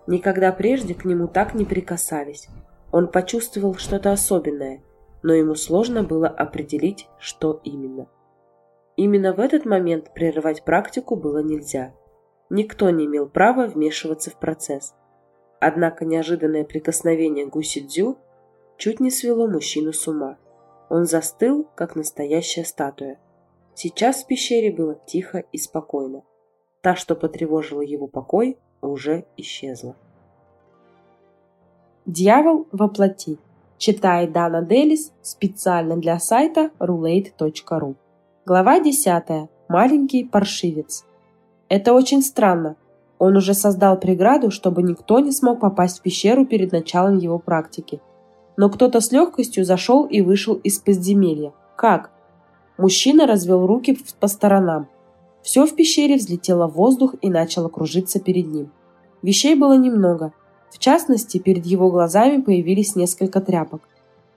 Никогда прежде к нему так не прикасались. Он почувствовал что-то особенное, но ему сложно было определить, что именно. Именно в этот момент прерывать практику было нельзя – Никто не имел права вмешиваться в процесс. Однако неожиданное прикосновение Гуси Дзю чуть не свело мужчину с ума. Он застыл, как настоящая статуя. Сейчас в пещере было тихо и спокойно. Та, что потревожила его покой, уже исчезла. Дьявол воплоти. Читает Дана Делис специально для сайта roulette.ru. Глава 10. Маленький паршивец. Это очень странно. Он уже создал преграду, чтобы никто не смог попасть в пещеру перед началом его практики. Но кто-то с легкостью зашел и вышел из подземелья. Как? Мужчина развел руки по сторонам. Все в пещере взлетело в воздух и начало кружиться перед ним. Вещей было немного. В частности, перед его глазами появились несколько тряпок.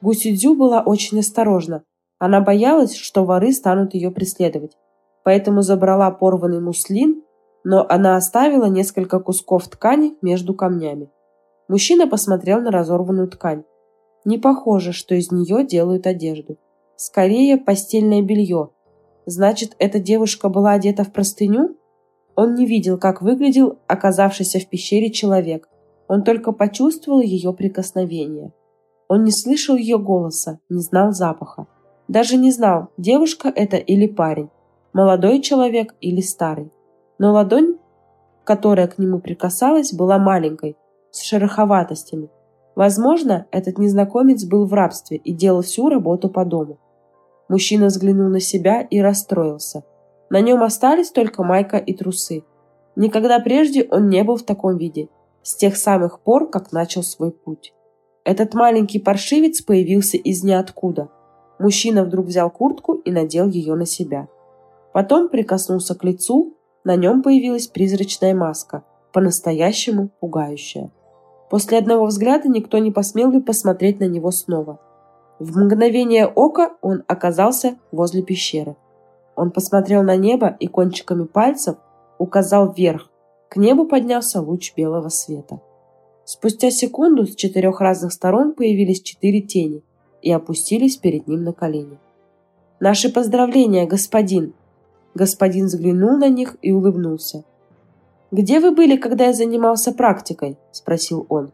Гусюдзю была очень осторожна. Она боялась, что воры станут ее преследовать. Поэтому забрала порванный муслин но она оставила несколько кусков ткани между камнями. Мужчина посмотрел на разорванную ткань. Не похоже, что из нее делают одежду. Скорее, постельное белье. Значит, эта девушка была одета в простыню? Он не видел, как выглядел оказавшийся в пещере человек. Он только почувствовал ее прикосновение. Он не слышал ее голоса, не знал запаха. Даже не знал, девушка это или парень, молодой человек или старый но ладонь, которая к нему прикасалась, была маленькой, с шероховатостями. Возможно, этот незнакомец был в рабстве и делал всю работу по дому. Мужчина взглянул на себя и расстроился. На нем остались только майка и трусы. Никогда прежде он не был в таком виде, с тех самых пор, как начал свой путь. Этот маленький паршивец появился из ниоткуда. Мужчина вдруг взял куртку и надел ее на себя. Потом прикоснулся к лицу, на нем появилась призрачная маска, по-настоящему пугающая. После одного взгляда никто не посмел бы посмотреть на него снова. В мгновение ока он оказался возле пещеры. Он посмотрел на небо и кончиками пальцев указал вверх. К небу поднялся луч белого света. Спустя секунду с четырех разных сторон появились четыре тени и опустились перед ним на колени. «Наши поздравления, господин!» Господин взглянул на них и улыбнулся. «Где вы были, когда я занимался практикой?» – спросил он.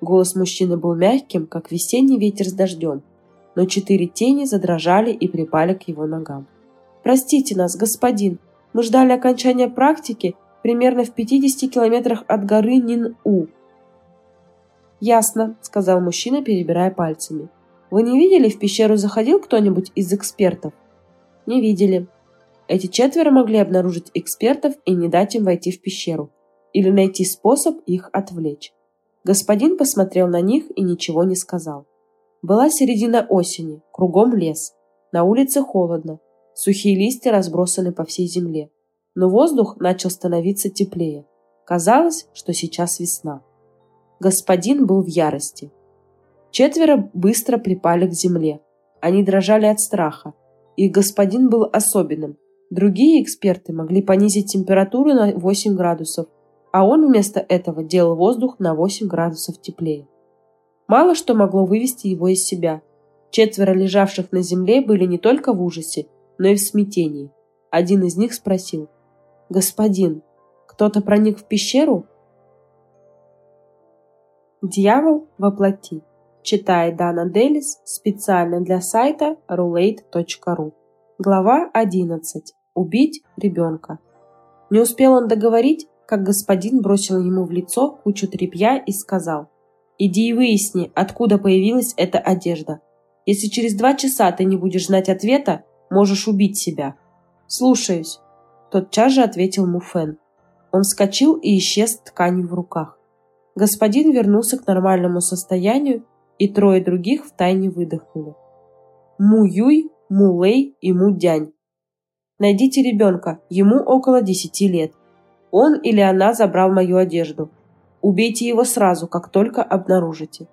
Голос мужчины был мягким, как весенний ветер с дождем, но четыре тени задрожали и припали к его ногам. «Простите нас, господин, мы ждали окончания практики примерно в 50 километрах от горы Нин-У». «Ясно», – сказал мужчина, перебирая пальцами. «Вы не видели, в пещеру заходил кто-нибудь из экспертов?» «Не видели. Эти четверо могли обнаружить экспертов и не дать им войти в пещеру, или найти способ их отвлечь. Господин посмотрел на них и ничего не сказал. Была середина осени, кругом лес. На улице холодно, сухие листья разбросаны по всей земле. Но воздух начал становиться теплее. Казалось, что сейчас весна. Господин был в ярости. Четверо быстро припали к земле. Они дрожали от страха. Их господин был особенным. Другие эксперты могли понизить температуру на 8 градусов, а он вместо этого делал воздух на 8 градусов теплее. Мало что могло вывести его из себя. Четверо лежавших на земле были не только в ужасе, но и в смятении. Один из них спросил. «Господин, кто-то проник в пещеру?» Дьявол воплоти. Читает Дана Делис специально для сайта roulette.ru. Глава 11. Убить ребенка. Не успел он договорить, как господин бросил ему в лицо кучу тряпья и сказал Иди и выясни, откуда появилась эта одежда. Если через два часа ты не будешь знать ответа, можешь убить себя. Слушаюсь. Тотчас же ответил Муфен. Он вскочил и исчез тканью в руках. Господин вернулся к нормальному состоянию, и трое других втайне выдохнули. Му Юй, Му Лэй и Му Дянь. Найдите ребенка, ему около десяти лет. Он или она забрал мою одежду. Убейте его сразу, как только обнаружите.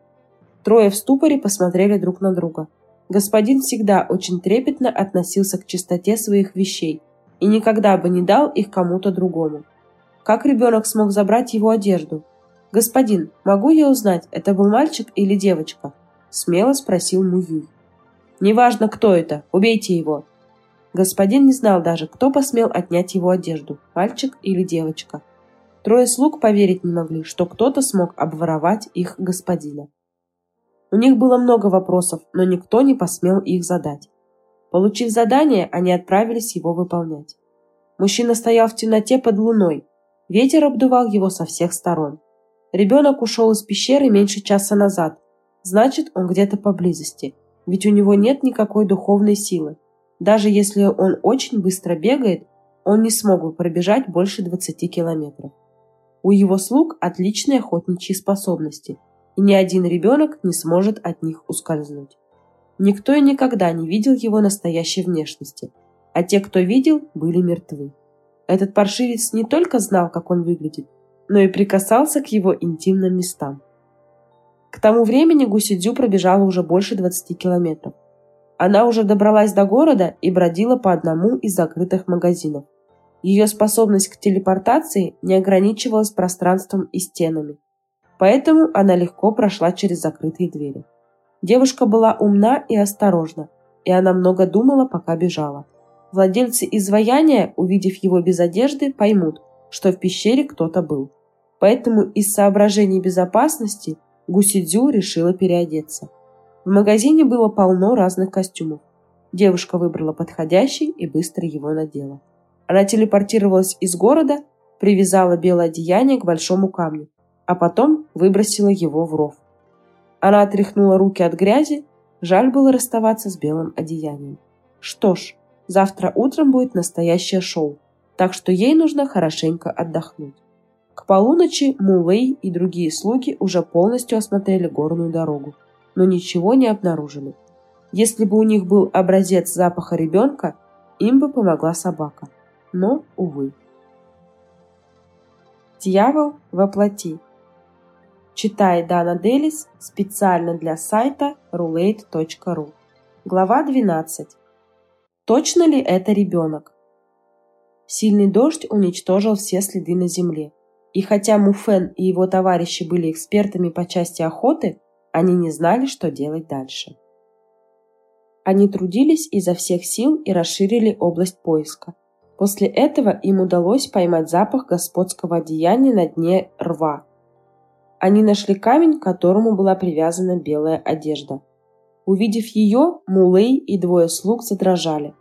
Трое в ступоре посмотрели друг на друга. Господин всегда очень трепетно относился к чистоте своих вещей и никогда бы не дал их кому-то другому. Как ребенок смог забрать его одежду? «Господин, могу я узнать, это был мальчик или девочка?» Смело спросил Муюй. «Неважно, кто это, убейте его!» Господин не знал даже, кто посмел отнять его одежду, мальчик или девочка. Трое слуг поверить не могли, что кто-то смог обворовать их господина. У них было много вопросов, но никто не посмел их задать. Получив задание, они отправились его выполнять. Мужчина стоял в темноте под луной. Ветер обдувал его со всех сторон. Ребенок ушел из пещеры меньше часа назад. Значит, он где-то поблизости. Ведь у него нет никакой духовной силы. Даже если он очень быстро бегает, он не смог бы пробежать больше 20 километров. У его слуг отличные охотничьи способности, и ни один ребенок не сможет от них ускользнуть. Никто и никогда не видел его настоящей внешности, а те, кто видел, были мертвы. Этот паршивец не только знал, как он выглядит, но и прикасался к его интимным местам. К тому времени Гусидзю пробежала уже больше 20 километров. Она уже добралась до города и бродила по одному из закрытых магазинов. Ее способность к телепортации не ограничивалась пространством и стенами, поэтому она легко прошла через закрытые двери. Девушка была умна и осторожна, и она много думала, пока бежала. Владельцы изваяния, увидев его без одежды, поймут, что в пещере кто-то был. Поэтому из соображений безопасности Гусидзю решила переодеться. В магазине было полно разных костюмов. Девушка выбрала подходящий и быстро его надела. Она телепортировалась из города, привязала белое одеяние к большому камню, а потом выбросила его в ров. Она отряхнула руки от грязи, жаль было расставаться с белым одеянием. Что ж, завтра утром будет настоящее шоу, так что ей нужно хорошенько отдохнуть. К полуночи Мулей и другие слуги уже полностью осмотрели горную дорогу, но ничего не обнаружили. Если бы у них был образец запаха ребенка, им бы помогла собака – но, увы. Дьявол воплоти. Читай Дана Делис специально для сайта roulette.ru. Глава 12. Точно ли это ребенок? Сильный дождь уничтожил все следы на земле. И хотя Муфен и его товарищи были экспертами по части охоты, они не знали, что делать дальше. Они трудились изо всех сил и расширили область поиска. После этого им удалось поймать запах господского одеяния на дне рва. Они нашли камень, к которому была привязана белая одежда – Увидев ее, Мулей и двое слуг задрожали.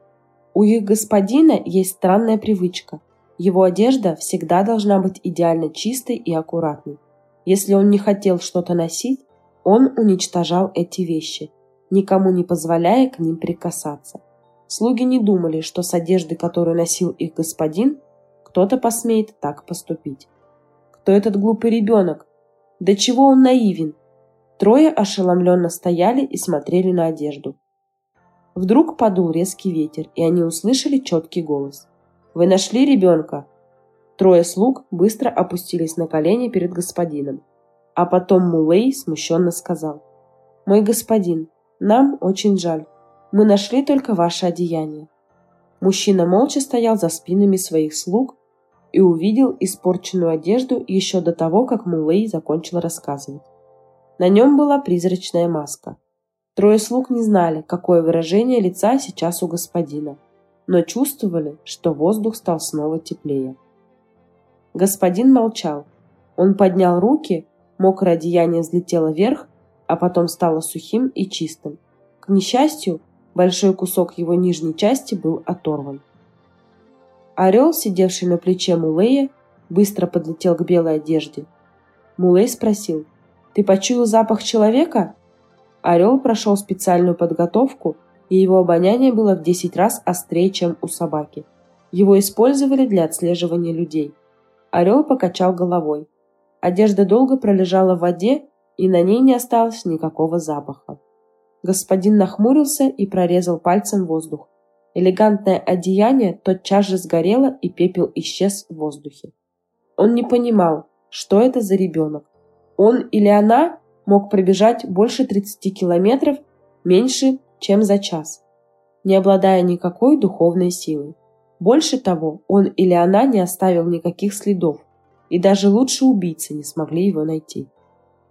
У их господина есть странная привычка. Его одежда всегда должна быть идеально чистой и аккуратной. Если он не хотел что-то носить, он уничтожал эти вещи, никому не позволяя к ним прикасаться. Слуги не думали, что с одеждой, которую носил их господин, кто-то посмеет так поступить. Кто этот глупый ребенок? До чего он наивен? Трое ошеломленно стояли и смотрели на одежду. Вдруг подул резкий ветер, и они услышали четкий голос. «Вы нашли ребенка?» Трое слуг быстро опустились на колени перед господином. А потом Мулей смущенно сказал. «Мой господин, нам очень жаль. Мы нашли только ваше одеяние». Мужчина молча стоял за спинами своих слуг и увидел испорченную одежду еще до того, как Мулей закончил рассказывать. На нем была призрачная маска. Трое слуг не знали, какое выражение лица сейчас у господина, но чувствовали, что воздух стал снова теплее. Господин молчал. Он поднял руки, мокрое одеяние взлетело вверх, а потом стало сухим и чистым. К несчастью, большой кусок его нижней части был оторван. Орел, сидевший на плече Мулея, быстро подлетел к белой одежде. Мулей спросил – ты почуял запах человека? Орел прошел специальную подготовку, и его обоняние было в 10 раз острее, чем у собаки. Его использовали для отслеживания людей. Орел покачал головой. Одежда долго пролежала в воде, и на ней не осталось никакого запаха. Господин нахмурился и прорезал пальцем воздух. Элегантное одеяние тотчас же сгорело, и пепел исчез в воздухе. Он не понимал, что это за ребенок. Он или она мог пробежать больше 30 километров меньше, чем за час, не обладая никакой духовной силой. Больше того, он или она не оставил никаких следов, и даже лучшие убийцы не смогли его найти.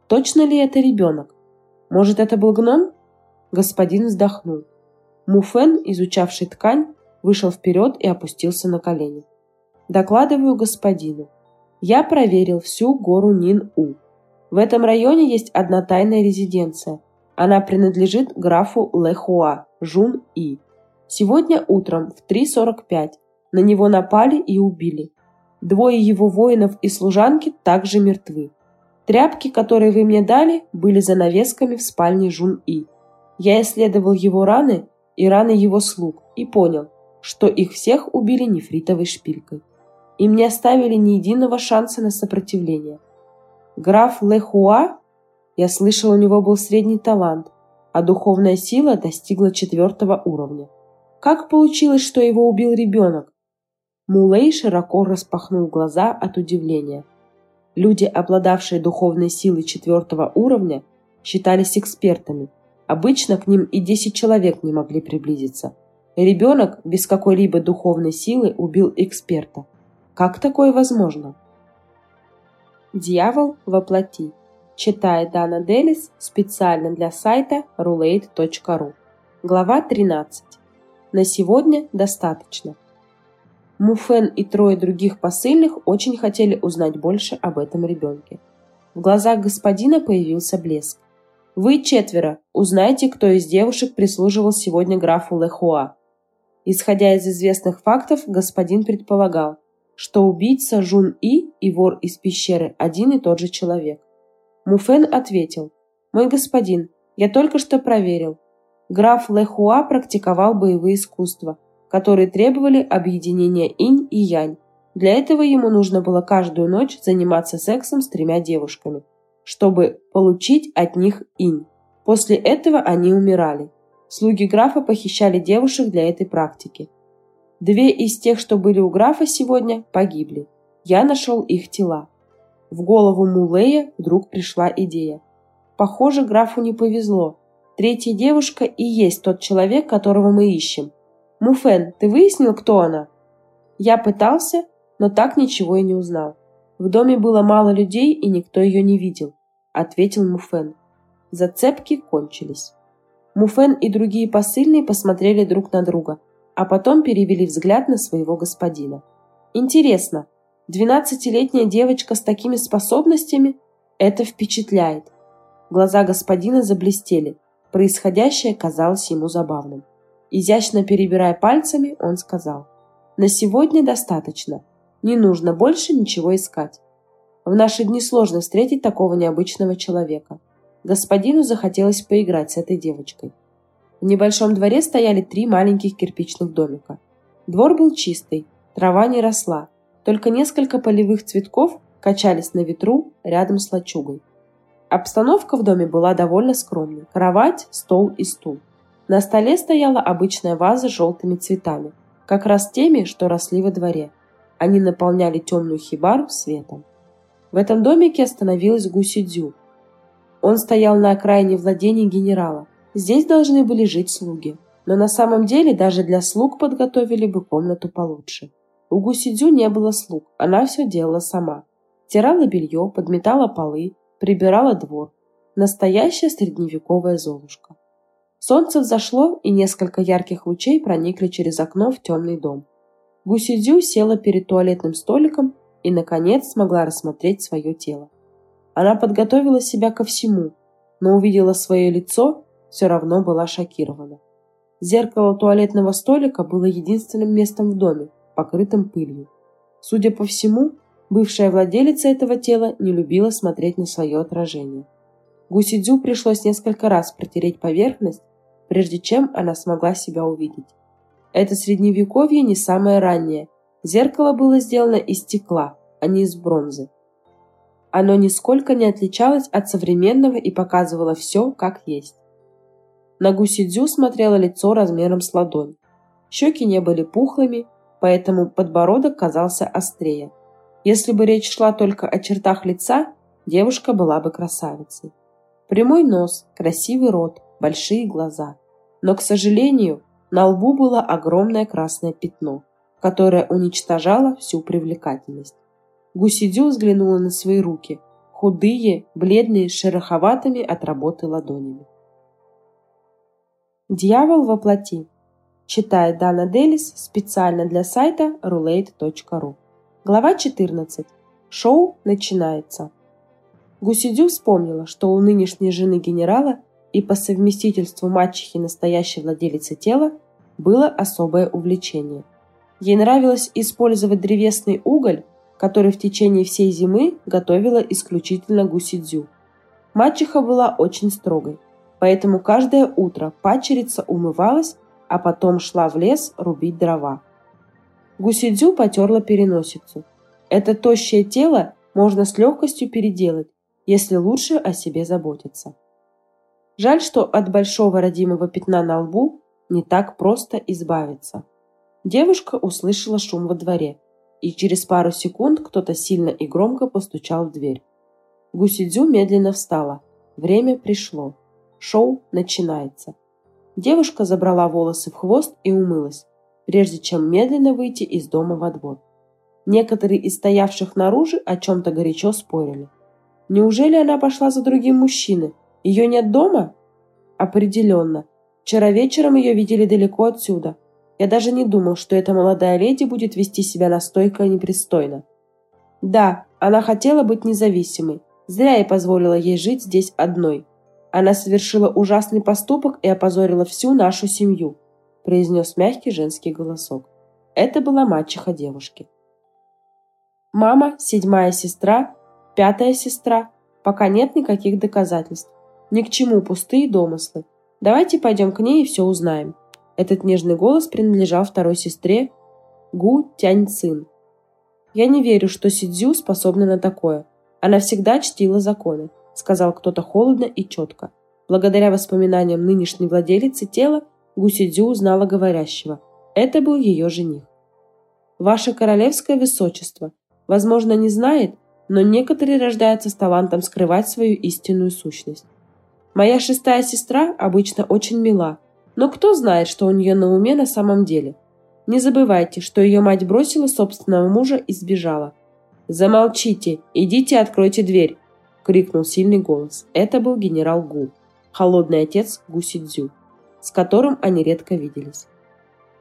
Точно ли это ребенок? Может, это был гном? Господин вздохнул. Муфен, изучавший ткань, вышел вперед и опустился на колени. Докладываю господину. Я проверил всю гору Нин-У. В этом районе есть одна тайная резиденция. Она принадлежит графу Лехуа, Жун И. Сегодня утром в 3.45 на него напали и убили. Двое его воинов и служанки также мертвы. Тряпки, которые вы мне дали, были занавесками в спальне Жун И. Я исследовал его раны и раны его слуг и понял, что их всех убили нефритовой шпилькой. Им не оставили ни единого шанса на сопротивление – Граф Лехуа, я слышал, у него был средний талант, а духовная сила достигла четвертого уровня. Как получилось, что его убил ребенок? Мулей широко распахнул глаза от удивления. Люди, обладавшие духовной силой четвертого уровня, считались экспертами. Обычно к ним и десять человек не могли приблизиться. Ребенок без какой-либо духовной силы убил эксперта. Как такое возможно? Дьявол воплоти. Читает Дана Делис специально для сайта roulette.ru. Глава 13. На сегодня достаточно. Муфен и трое других посыльных очень хотели узнать больше об этом ребенке. В глазах господина появился блеск. «Вы четверо. Узнайте, кто из девушек прислуживал сегодня графу Лехуа». Исходя из известных фактов, господин предполагал, что убийца Жун И и вор из пещеры один и тот же человек. Муфен ответил, «Мой господин, я только что проверил. Граф Лехуа практиковал боевые искусства, которые требовали объединения инь и янь. Для этого ему нужно было каждую ночь заниматься сексом с тремя девушками, чтобы получить от них инь. После этого они умирали. Слуги графа похищали девушек для этой практики. Две из тех, что были у графа сегодня, погибли. Я нашел их тела. В голову Мулея вдруг пришла идея. Похоже, графу не повезло. Третья девушка и есть тот человек, которого мы ищем. Муфен, ты выяснил, кто она? Я пытался, но так ничего и не узнал. В доме было мало людей, и никто ее не видел, ответил Муфен. Зацепки кончились. Муфен и другие посыльные посмотрели друг на друга, а потом перевели взгляд на своего господина. Интересно, двенадцатилетняя девочка с такими способностями? Это впечатляет. Глаза господина заблестели. Происходящее казалось ему забавным. Изящно перебирая пальцами, он сказал, «На сегодня достаточно. Не нужно больше ничего искать. В наши дни сложно встретить такого необычного человека. Господину захотелось поиграть с этой девочкой. В небольшом дворе стояли три маленьких кирпичных домика. Двор был чистый, трава не росла, только несколько полевых цветков качались на ветру рядом с лачугой. Обстановка в доме была довольно скромной. Кровать, стол и стул. На столе стояла обычная ваза с желтыми цветами, как раз теми, что росли во дворе. Они наполняли темную хибару светом. В этом домике остановилась Гусидзю. Он стоял на окраине владений генерала. Здесь должны были жить слуги. Но на самом деле даже для слуг подготовили бы комнату получше. У Гусидзю не было слуг, она все делала сама. Стирала белье, подметала полы, прибирала двор. Настоящая средневековая золушка. Солнце взошло, и несколько ярких лучей проникли через окно в темный дом. Гусидзю села перед туалетным столиком и, наконец, смогла рассмотреть свое тело. Она подготовила себя ко всему, но увидела свое лицо все равно была шокирована. Зеркало туалетного столика было единственным местом в доме, покрытым пылью. Судя по всему, бывшая владелица этого тела не любила смотреть на свое отражение. Гусидзю пришлось несколько раз протереть поверхность, прежде чем она смогла себя увидеть. Это средневековье не самое раннее. Зеркало было сделано из стекла, а не из бронзы. Оно нисколько не отличалось от современного и показывало все, как есть. На Гусидзю смотрело лицо размером с ладонь. Щеки не были пухлыми, поэтому подбородок казался острее. Если бы речь шла только о чертах лица, девушка была бы красавицей. Прямой нос, красивый рот, большие глаза. Но, к сожалению, на лбу было огромное красное пятно, которое уничтожало всю привлекательность. Гусидю взглянула на свои руки, худые, бледные, шероховатыми от работы ладонями. Дьявол воплоти. Читает Дана Делис специально для сайта roulette.ru. Глава 14. Шоу начинается. Гусидю вспомнила, что у нынешней жены генерала и по совместительству мачехи настоящей владелицы тела было особое увлечение. Ей нравилось использовать древесный уголь, который в течение всей зимы готовила исключительно гусидзю. Мачеха была очень строгой, поэтому каждое утро пачерица умывалась, а потом шла в лес рубить дрова. Гусидзю потерла переносицу. Это тощее тело можно с легкостью переделать, если лучше о себе заботиться. Жаль, что от большого родимого пятна на лбу не так просто избавиться. Девушка услышала шум во дворе, и через пару секунд кто-то сильно и громко постучал в дверь. Гусидзю медленно встала. Время пришло. Шоу начинается. Девушка забрала волосы в хвост и умылась, прежде чем медленно выйти из дома во двор. Некоторые из стоявших наружу о чем-то горячо спорили. Неужели она пошла за другим мужчиной? Ее нет дома? Определенно. Вчера вечером ее видели далеко отсюда. Я даже не думал, что эта молодая леди будет вести себя настолько непристойно. Да, она хотела быть независимой. Зря я позволила ей жить здесь одной. Она совершила ужасный поступок и опозорила всю нашу семью», – произнес мягкий женский голосок. Это была мачеха девушки. Мама, седьмая сестра, пятая сестра. Пока нет никаких доказательств. Ни к чему пустые домыслы. Давайте пойдем к ней и все узнаем. Этот нежный голос принадлежал второй сестре Гу Тянь Цин. Я не верю, что Сидзю способна на такое. Она всегда чтила законы сказал кто-то холодно и четко. Благодаря воспоминаниям нынешней владелицы тела, Гусидзю узнала говорящего. Это был ее жених. «Ваше королевское высочество, возможно, не знает, но некоторые рождаются с талантом скрывать свою истинную сущность. Моя шестая сестра обычно очень мила, но кто знает, что у нее на уме на самом деле. Не забывайте, что ее мать бросила собственного мужа и сбежала. «Замолчите! Идите откройте дверь!» – крикнул сильный голос. Это был генерал Гу, холодный отец Гуси Цзю, с которым они редко виделись.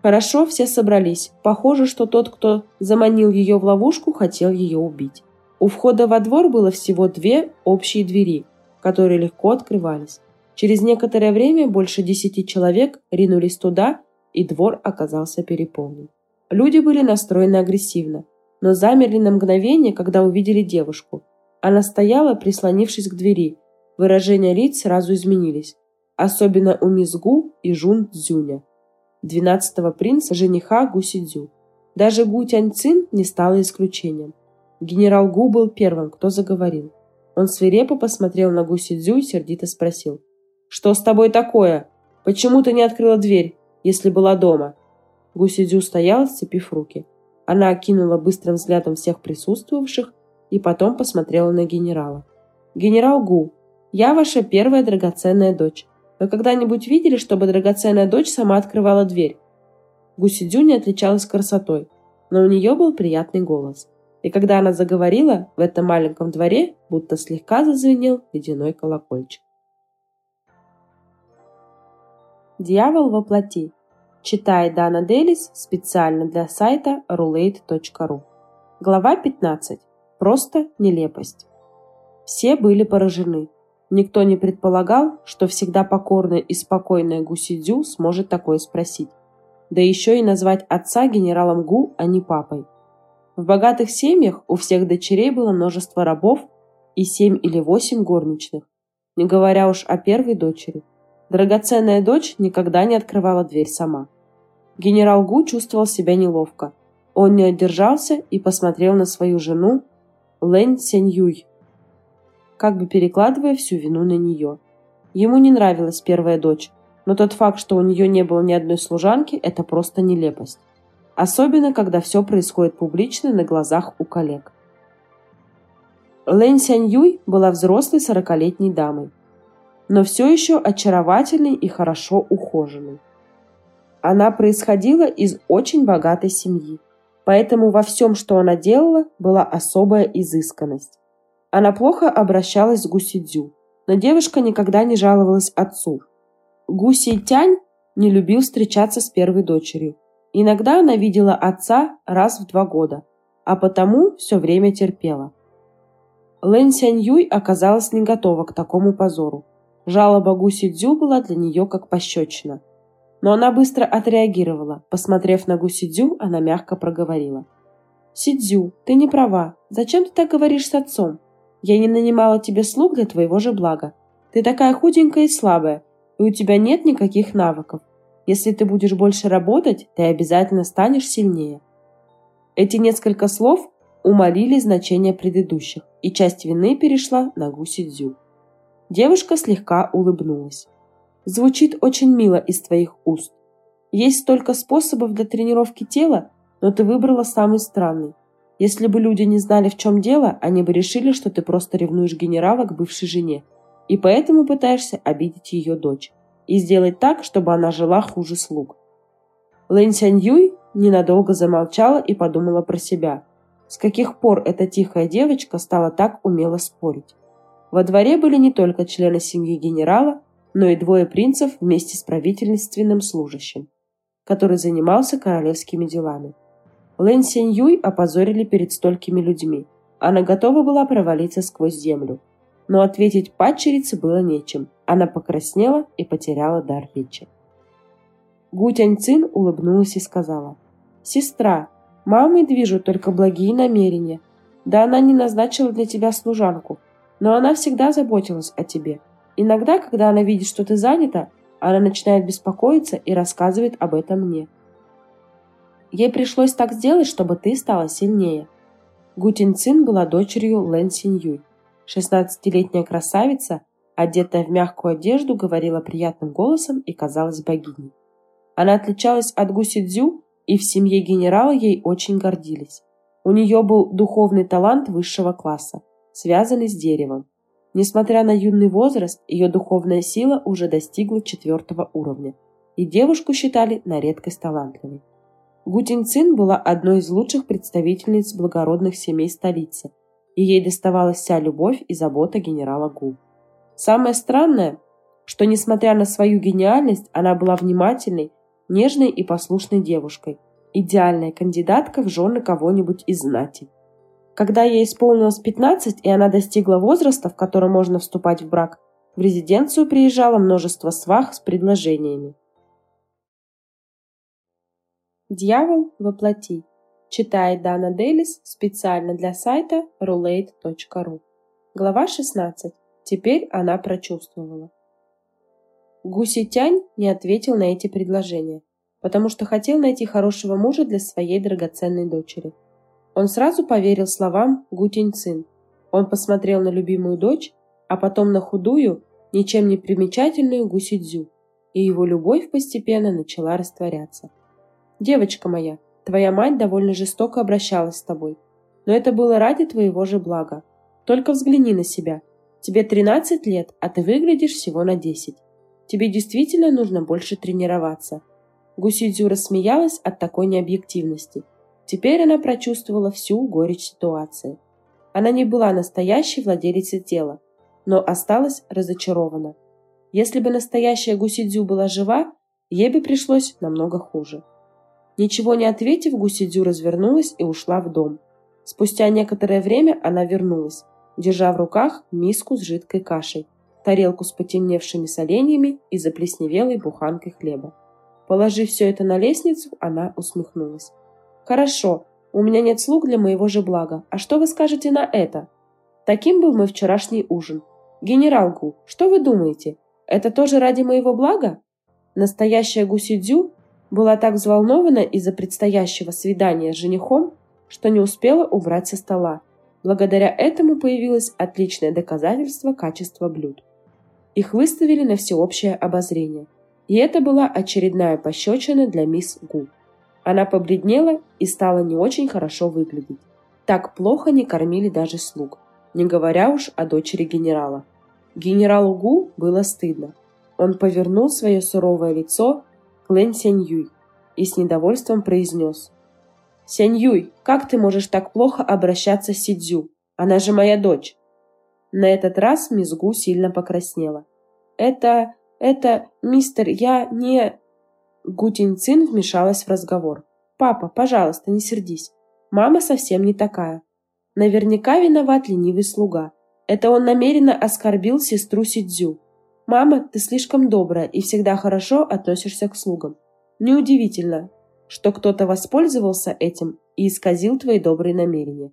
Хорошо, все собрались. Похоже, что тот, кто заманил ее в ловушку, хотел ее убить. У входа во двор было всего две общие двери, которые легко открывались. Через некоторое время больше десяти человек ринулись туда, и двор оказался переполнен. Люди были настроены агрессивно, но замерли на мгновение, когда увидели девушку. Она стояла, прислонившись к двери. Выражения лиц сразу изменились, особенно у мисс Гу и Жун Цзюня двенадцатого принца, жениха Гу Сидзю. Даже Гу Тяньцин не стала исключением. Генерал Гу был первым, кто заговорил. Он свирепо посмотрел на Гу Сидзю и сердито спросил. «Что с тобой такое? Почему ты не открыла дверь, если была дома?» Гу Сидзю стояла, сцепив руки. Она окинула быстрым взглядом всех присутствовавших и потом посмотрела на генерала. «Генерал Гу, я ваша первая драгоценная дочь. Вы когда-нибудь видели, чтобы драгоценная дочь сама открывала дверь? Гусидзю не отличалась красотой, но у нее был приятный голос. И когда она заговорила, в этом маленьком дворе будто слегка зазвенел ледяной колокольчик. Дьявол во плоти. Читает Дана Делис специально для сайта roulette.ru. Глава 15. Просто нелепость. Все были поражены. Никто не предполагал, что всегда покорная и спокойная Гусидзю сможет такое спросить. Да еще и назвать отца генералом Гу, а не папой. В богатых семьях у всех дочерей было множество рабов и семь или восемь горничных, не говоря уж о первой дочери. Драгоценная дочь никогда не открывала дверь сама. Генерал Гу чувствовал себя неловко. Он не отдержался и посмотрел на свою жену Лэнь Сяньюй, как бы перекладывая всю вину на нее. Ему не нравилась первая дочь, но тот факт, что у нее не было ни одной служанки, это просто нелепость. Особенно, когда все происходит публично на глазах у коллег. Лэнь Сянь Юй была взрослой сорокалетней дамой, но все еще очаровательной и хорошо ухоженной. Она происходила из очень богатой семьи, поэтому во всем, что она делала, была особая изысканность. Она плохо обращалась с Гусидзю, но девушка никогда не жаловалась отцу. Гуси Тянь не любил встречаться с первой дочерью. Иногда она видела отца раз в два года, а потому все время терпела. Лэн Сянь Юй оказалась не готова к такому позору. Жалоба Гуси Дзю была для нее как пощечина. Но она быстро отреагировала. Посмотрев на Гуси Дзю, она мягко проговорила. «Сидзю, ты не права. Зачем ты так говоришь с отцом? Я не нанимала тебе слуг для твоего же блага. Ты такая худенькая и слабая, и у тебя нет никаких навыков. Если ты будешь больше работать, ты обязательно станешь сильнее. Эти несколько слов умолили значение предыдущих, и часть вины перешла на Гуси Дзю. Девушка слегка улыбнулась. Звучит очень мило из твоих уст. Есть столько способов для тренировки тела, но ты выбрала самый странный. Если бы люди не знали, в чем дело, они бы решили, что ты просто ревнуешь генерала к бывшей жене, и поэтому пытаешься обидеть ее дочь и сделать так, чтобы она жила хуже слуг. Лэнь Сянь Юй ненадолго замолчала и подумала про себя. С каких пор эта тихая девочка стала так умело спорить? Во дворе были не только члены семьи генерала, но и двое принцев вместе с правительственным служащим, который занимался королевскими делами. Лэн Синь Юй опозорили перед столькими людьми. Она готова была провалиться сквозь землю. Но ответить падчерице было нечем. Она покраснела и потеряла дар речи. Гу Тяньцин улыбнулась и сказала. «Сестра, мамой движут только благие намерения. Да она не назначила для тебя служанку, но она всегда заботилась о тебе. Иногда, когда она видит, что ты занята, она начинает беспокоиться и рассказывает об этом мне. Ей пришлось так сделать, чтобы ты стала сильнее. Гутин Цин была дочерью Лэн Синьюй. Шестнадцатилетняя красавица, одетая в мягкую одежду, говорила приятным голосом и казалась богиней. Она отличалась от Гуси Цзю, и в семье генерала ей очень гордились. У нее был духовный талант высшего класса, связанный с деревом. Несмотря на юный возраст, ее духовная сила уже достигла четвертого уровня, и девушку считали на редкость талантливой. Гутинцин была одной из лучших представительниц благородных семей столицы, и ей доставалась вся любовь и забота генерала Гу. Самое странное, что, несмотря на свою гениальность, она была внимательной, нежной и послушной девушкой, идеальная кандидатка в жены кого-нибудь из знати. Когда ей исполнилось 15 и она достигла возраста, в котором можно вступать в брак, в резиденцию приезжало множество свах с предложениями. Дьявол воплоти. Читает Дана Делис специально для сайта roulette.ru. Глава 16. Теперь она прочувствовала. Гуситянь не ответил на эти предложения, потому что хотел найти хорошего мужа для своей драгоценной дочери. Он сразу поверил словам Гутинь-цин. Он посмотрел на любимую дочь, а потом на худую, ничем не примечательную Гусидзю, и его любовь постепенно начала растворяться. «Девочка моя, твоя мать довольно жестоко обращалась с тобой, но это было ради твоего же блага. Только взгляни на себя. Тебе 13 лет, а ты выглядишь всего на 10. Тебе действительно нужно больше тренироваться». Гусидзю рассмеялась от такой необъективности. Теперь она прочувствовала всю горечь ситуации. Она не была настоящей владелицей тела, но осталась разочарована. Если бы настоящая Гусидзю была жива, ей бы пришлось намного хуже. Ничего не ответив, Гусидзю развернулась и ушла в дом. Спустя некоторое время она вернулась, держа в руках миску с жидкой кашей, тарелку с потемневшими соленьями и заплесневелой буханкой хлеба. Положив все это на лестницу, она усмехнулась. «Хорошо, у меня нет слуг для моего же блага. А что вы скажете на это?» Таким был мой вчерашний ужин. «Генерал Гу, что вы думаете? Это тоже ради моего блага?» Настоящая Гусидзю была так взволнована из-за предстоящего свидания с женихом, что не успела убрать со стола. Благодаря этому появилось отличное доказательство качества блюд. Их выставили на всеобщее обозрение. И это была очередная пощечина для мисс Гу. Она побледнела и стала не очень хорошо выглядеть. Так плохо не кормили даже слуг, не говоря уж о дочери генерала. Генералу Гу было стыдно. Он повернул свое суровое лицо Лэн Сянь-Юй и с недовольством произнес. «Сянь-Юй, как ты можешь так плохо обращаться с Сидзю? Она же моя дочь!» На этот раз мисс Гу сильно покраснела. «Это... это... мистер, я не...» Гутин Цин вмешалась в разговор. «Папа, пожалуйста, не сердись. Мама совсем не такая. Наверняка виноват ленивый слуга. Это он намеренно оскорбил сестру Сидзю. «Мама, ты слишком добрая и всегда хорошо относишься к слугам. Неудивительно, что кто-то воспользовался этим и исказил твои добрые намерения.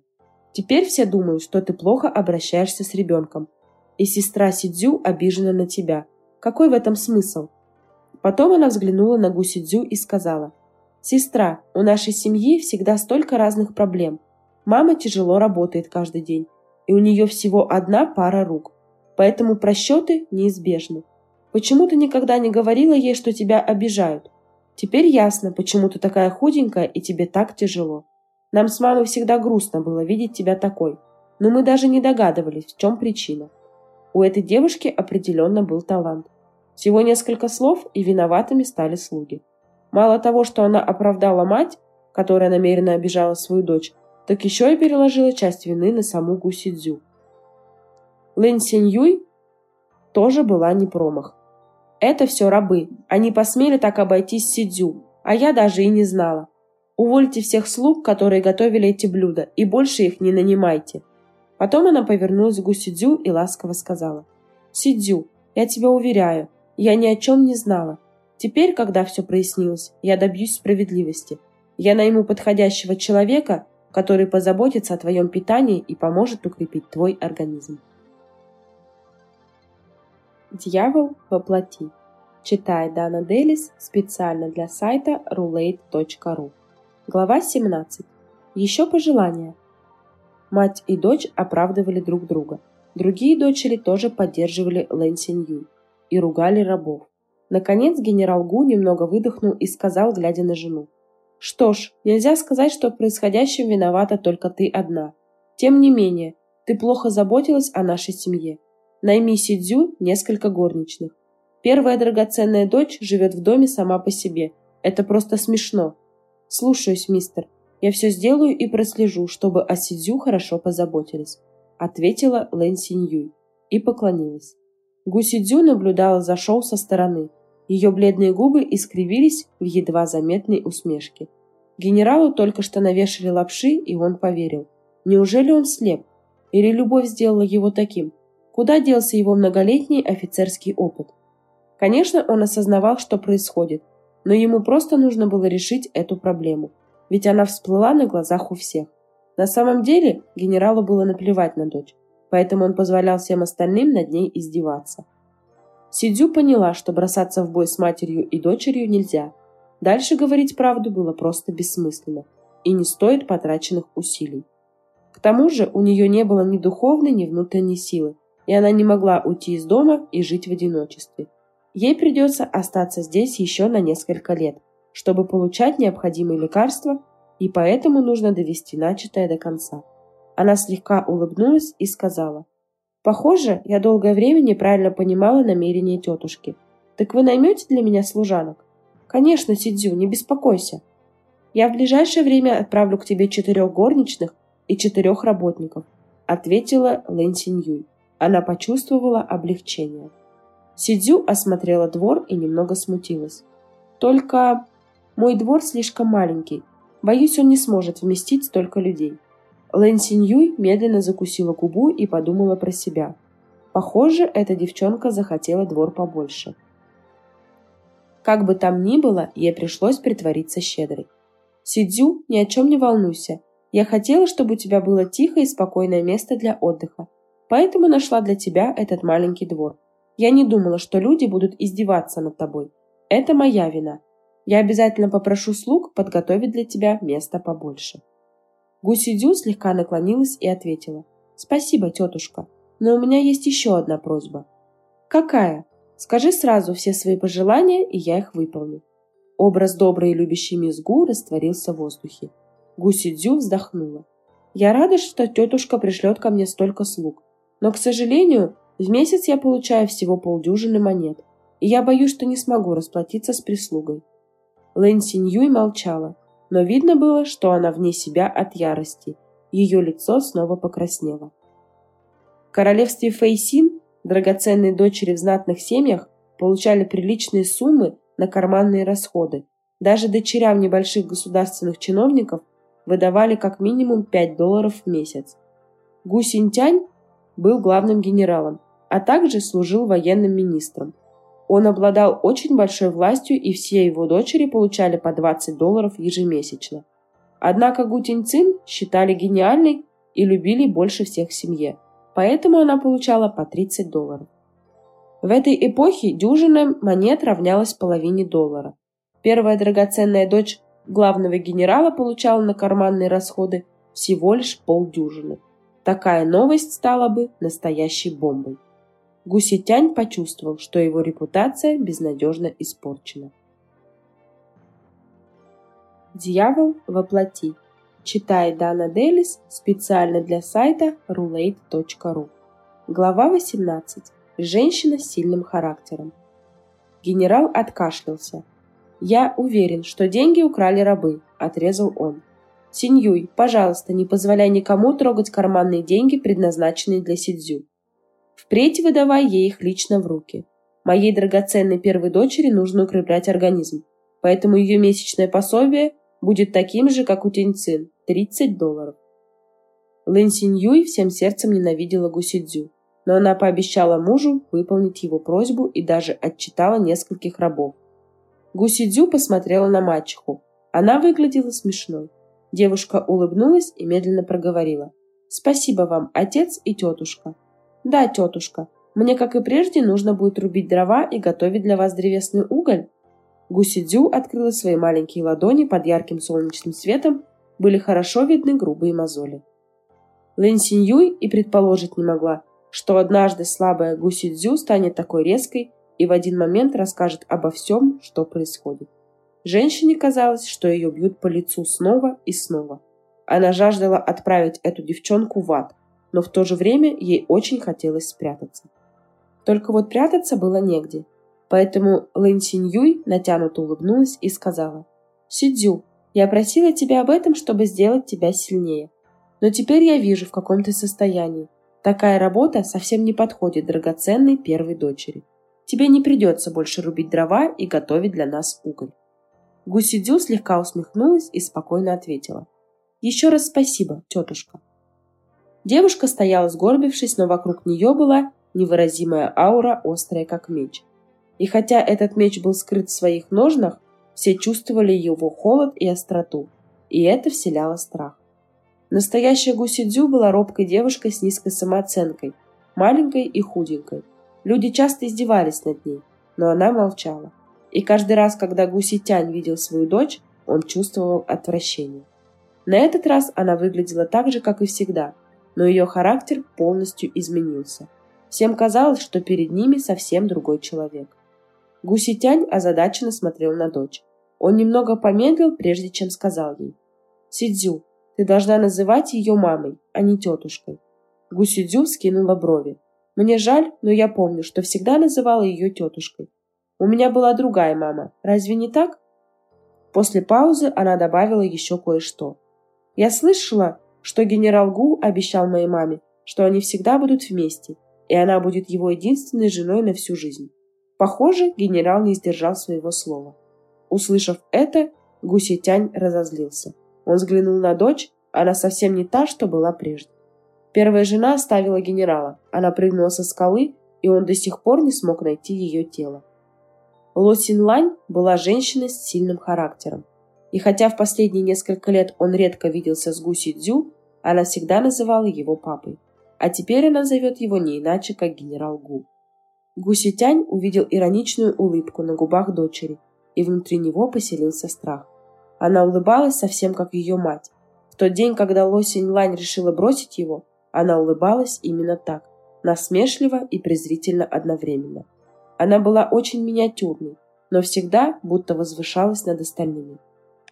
Теперь все думают, что ты плохо обращаешься с ребенком, и сестра Сидзю обижена на тебя. Какой в этом смысл?» Потом она взглянула на Гусидзю и сказала, «Сестра, у нашей семьи всегда столько разных проблем. Мама тяжело работает каждый день, и у нее всего одна пара рук поэтому просчеты неизбежны. Почему ты никогда не говорила ей, что тебя обижают? Теперь ясно, почему ты такая худенькая и тебе так тяжело. Нам с мамой всегда грустно было видеть тебя такой, но мы даже не догадывались, в чем причина. У этой девушки определенно был талант. Всего несколько слов, и виноватыми стали слуги. Мало того, что она оправдала мать, которая намеренно обижала свою дочь, так еще и переложила часть вины на саму Гусидзю. Лэн Синьюй тоже была не промах. Это все рабы. Они посмели так обойтись Сидзю, а я даже и не знала. Увольте всех слуг, которые готовили эти блюда, и больше их не нанимайте. Потом она повернулась к Гусидзю и ласково сказала. «Сидзю, я тебя уверяю, я ни о чем не знала. Теперь, когда все прояснилось, я добьюсь справедливости. Я найму подходящего человека, который позаботится о твоем питании и поможет укрепить твой организм». Дьявол воплоти. Читает Дана Делис специально для сайта roulette.ru. Глава 17. Еще пожелания. Мать и дочь оправдывали друг друга. Другие дочери тоже поддерживали Лэн Синью и ругали рабов. Наконец генерал Гу немного выдохнул и сказал, глядя на жену. Что ж, нельзя сказать, что в происходящем виновата только ты одна. Тем не менее, ты плохо заботилась о нашей семье. Найми Сидзю несколько горничных. Первая драгоценная дочь живет в доме сама по себе. Это просто смешно. Слушаюсь, мистер. Я все сделаю и прослежу, чтобы о Сидзю хорошо позаботились. Ответила Лэн Синьюй и поклонилась. Гу Сидзю наблюдала за шоу со стороны. Ее бледные губы искривились в едва заметной усмешке. Генералу только что навешали лапши, и он поверил. Неужели он слеп? Или любовь сделала его таким? Куда делся его многолетний офицерский опыт? Конечно, он осознавал, что происходит, но ему просто нужно было решить эту проблему, ведь она всплыла на глазах у всех. На самом деле генералу было наплевать на дочь, поэтому он позволял всем остальным над ней издеваться. Сидзю поняла, что бросаться в бой с матерью и дочерью нельзя. Дальше говорить правду было просто бессмысленно и не стоит потраченных усилий. К тому же у нее не было ни духовной, ни внутренней силы, и она не могла уйти из дома и жить в одиночестве. Ей придется остаться здесь еще на несколько лет, чтобы получать необходимые лекарства, и поэтому нужно довести начатое до конца. Она слегка улыбнулась и сказала, «Похоже, я долгое время неправильно понимала намерения тетушки. Так вы наймете для меня служанок?» «Конечно, Сидзю, не беспокойся. Я в ближайшее время отправлю к тебе четырех горничных и четырех работников», ответила Лэн Синьюй. Она почувствовала облегчение. Сидзю осмотрела двор и немного смутилась. «Только мой двор слишком маленький. Боюсь, он не сможет вместить столько людей». Лэн Синьюй медленно закусила губу и подумала про себя. Похоже, эта девчонка захотела двор побольше. Как бы там ни было, ей пришлось притвориться щедрой. «Сидзю, ни о чем не волнуйся. Я хотела, чтобы у тебя было тихое и спокойное место для отдыха. Поэтому нашла для тебя этот маленький двор. Я не думала, что люди будут издеваться над тобой. Это моя вина. Я обязательно попрошу слуг подготовить для тебя место побольше». Гусидю слегка наклонилась и ответила. «Спасибо, тетушка, но у меня есть еще одна просьба». «Какая? Скажи сразу все свои пожелания, и я их выполню». Образ доброй и любящей мисс Гу растворился в воздухе. Гусидзю вздохнула. «Я рада, что тетушка пришлет ко мне столько слуг. Но, к сожалению, в месяц я получаю всего полдюжины монет, и я боюсь, что не смогу расплатиться с прислугой. Лэн Синьюй молчала, но видно было, что она вне себя от ярости. Ее лицо снова покраснело. В королевстве Фейсин драгоценные дочери в знатных семьях получали приличные суммы на карманные расходы. Даже дочерям небольших государственных чиновников выдавали как минимум 5 долларов в месяц. Гу Синтянь был главным генералом, а также служил военным министром. Он обладал очень большой властью, и все его дочери получали по 20 долларов ежемесячно. Однако Гу Тиньцин считали гениальной и любили больше всех в семье, поэтому она получала по 30 долларов. В этой эпохе дюжина монет равнялась половине доллара. Первая драгоценная дочь главного генерала получала на карманные расходы всего лишь полдюжины. Такая новость стала бы настоящей бомбой. Гуситянь почувствовал, что его репутация безнадежно испорчена. Дьявол воплоти. Читает Дана Делис специально для сайта roulette.ru. Глава 18. Женщина с сильным характером. Генерал откашлялся. «Я уверен, что деньги украли рабы», – отрезал он. Синьюй, пожалуйста, не позволяй никому трогать карманные деньги, предназначенные для Сидзю. Впредь выдавай ей их лично в руки. Моей драгоценной первой дочери нужно укреплять организм, поэтому ее месячное пособие будет таким же, как у Тиньцин – 30 долларов. Лэн Синьюй всем сердцем ненавидела Гусидзю, но она пообещала мужу выполнить его просьбу и даже отчитала нескольких рабов. Гусидзю посмотрела на мачеху. Она выглядела смешной. Девушка улыбнулась и медленно проговорила. «Спасибо вам, отец и тетушка». «Да, тетушка, мне, как и прежде, нужно будет рубить дрова и готовить для вас древесный уголь». Гусидзю открыла свои маленькие ладони под ярким солнечным светом, были хорошо видны грубые мозоли. Лэн Синьюй и предположить не могла, что однажды слабая Гусидзю станет такой резкой и в один момент расскажет обо всем, что происходит. Женщине казалось, что ее бьют по лицу снова и снова. Она жаждала отправить эту девчонку в ад, но в то же время ей очень хотелось спрятаться. Только вот прятаться было негде. Поэтому Лэн Синьюй натянуто улыбнулась и сказала, «Сидзю, я просила тебя об этом, чтобы сделать тебя сильнее. Но теперь я вижу, в каком ты состоянии. Такая работа совсем не подходит драгоценной первой дочери. Тебе не придется больше рубить дрова и готовить для нас уголь. Гусидю слегка усмехнулась и спокойно ответила. «Еще раз спасибо, тетушка». Девушка стояла сгорбившись, но вокруг нее была невыразимая аура, острая как меч. И хотя этот меч был скрыт в своих ножнах, все чувствовали его холод и остроту, и это вселяло страх. Настоящая Гусидзю была робкой девушкой с низкой самооценкой, маленькой и худенькой. Люди часто издевались над ней, но она молчала. И каждый раз, когда Гуситянь видел свою дочь, он чувствовал отвращение. На этот раз она выглядела так же, как и всегда, но ее характер полностью изменился. Всем казалось, что перед ними совсем другой человек. Гуситянь озадаченно смотрел на дочь. Он немного помедлил, прежде чем сказал ей. «Сидзю, ты должна называть ее мамой, а не тетушкой. Гусюдзю скинула брови. Мне жаль, но я помню, что всегда называла ее тетушкой. У меня была другая мама, разве не так? После паузы она добавила еще кое-что. Я слышала, что генерал Гу обещал моей маме, что они всегда будут вместе, и она будет его единственной женой на всю жизнь. Похоже, генерал не сдержал своего слова. Услышав это, Гуситянь разозлился. Он взглянул на дочь, она совсем не та, что была прежде. Первая жена оставила генерала. Она прыгнула со скалы, и он до сих пор не смог найти ее тело. Ло Синлань была женщиной с сильным характером. И хотя в последние несколько лет он редко виделся с Гуси Дзю, она всегда называла его папой. А теперь она зовет его не иначе, как генерал Гу. Гуси Тянь увидел ироничную улыбку на губах дочери, и внутри него поселился страх. Она улыбалась совсем как ее мать. В тот день, когда Ло Синьлань решила бросить его, она улыбалась именно так, насмешливо и презрительно одновременно. Она была очень миниатюрной, но всегда будто возвышалась над остальными.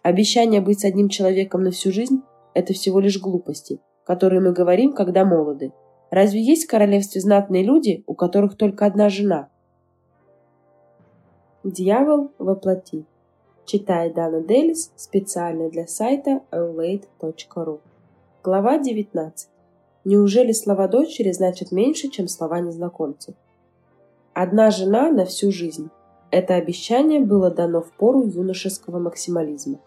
Обещание быть с одним человеком на всю жизнь – это всего лишь глупости, которые мы говорим, когда молоды. Разве есть в королевстве знатные люди, у которых только одна жена? Дьявол воплоти. Читает Дана Делис специально для сайта aulade.ru. Глава 19. Неужели слова дочери значат меньше, чем слова незнакомцев? Одна жена на всю жизнь. Это обещание было дано в пору юношеского максимализма.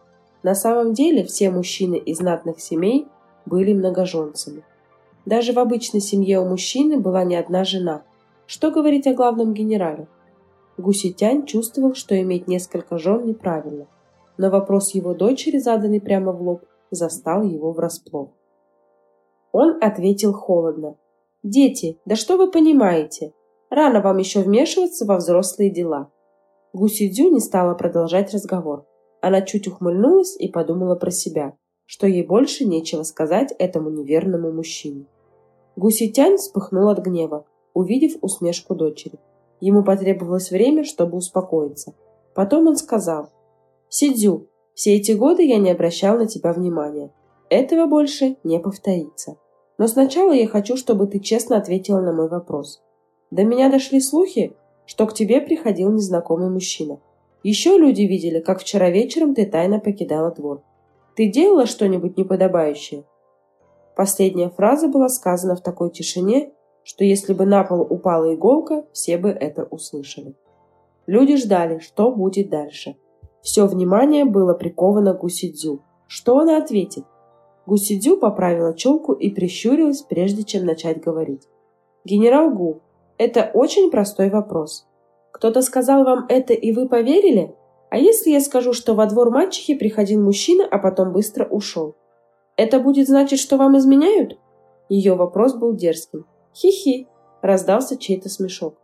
На самом деле все мужчины из знатных семей были многоженцами. Даже в обычной семье у мужчины была не одна жена. Что говорить о главном генерале? Гуситянь чувствовал, что иметь несколько жен неправильно, но вопрос его дочери, заданный прямо в лоб, застал его врасплох. Он ответил холодно. «Дети, да что вы понимаете? Рано вам еще вмешиваться во взрослые дела». Гусидзю не стала продолжать разговор. Она чуть ухмыльнулась и подумала про себя, что ей больше нечего сказать этому неверному мужчине. Гуситянь вспыхнул от гнева, увидев усмешку дочери. Ему потребовалось время, чтобы успокоиться. Потом он сказал, «Сидзю, все эти годы я не обращал на тебя внимания. Этого больше не повторится. Но сначала я хочу, чтобы ты честно ответила на мой вопрос. До меня дошли слухи, что к тебе приходил незнакомый мужчина. Еще люди видели, как вчера вечером ты тайно покидала двор. Ты делала что-нибудь неподобающее?» Последняя фраза была сказана в такой тишине, что если бы на пол упала иголка, все бы это услышали. Люди ждали, что будет дальше. Все внимание было приковано к Гусидзю. Что она ответит? Гусидзю поправила челку и прищурилась, прежде чем начать говорить. «Генерал Гу, это очень простой вопрос. Кто-то сказал вам это, и вы поверили? А если я скажу, что во двор мачехи приходил мужчина, а потом быстро ушел? Это будет значить, что вам изменяют?» Ее вопрос был дерзким. «Хи-хи!» – раздался чей-то смешок.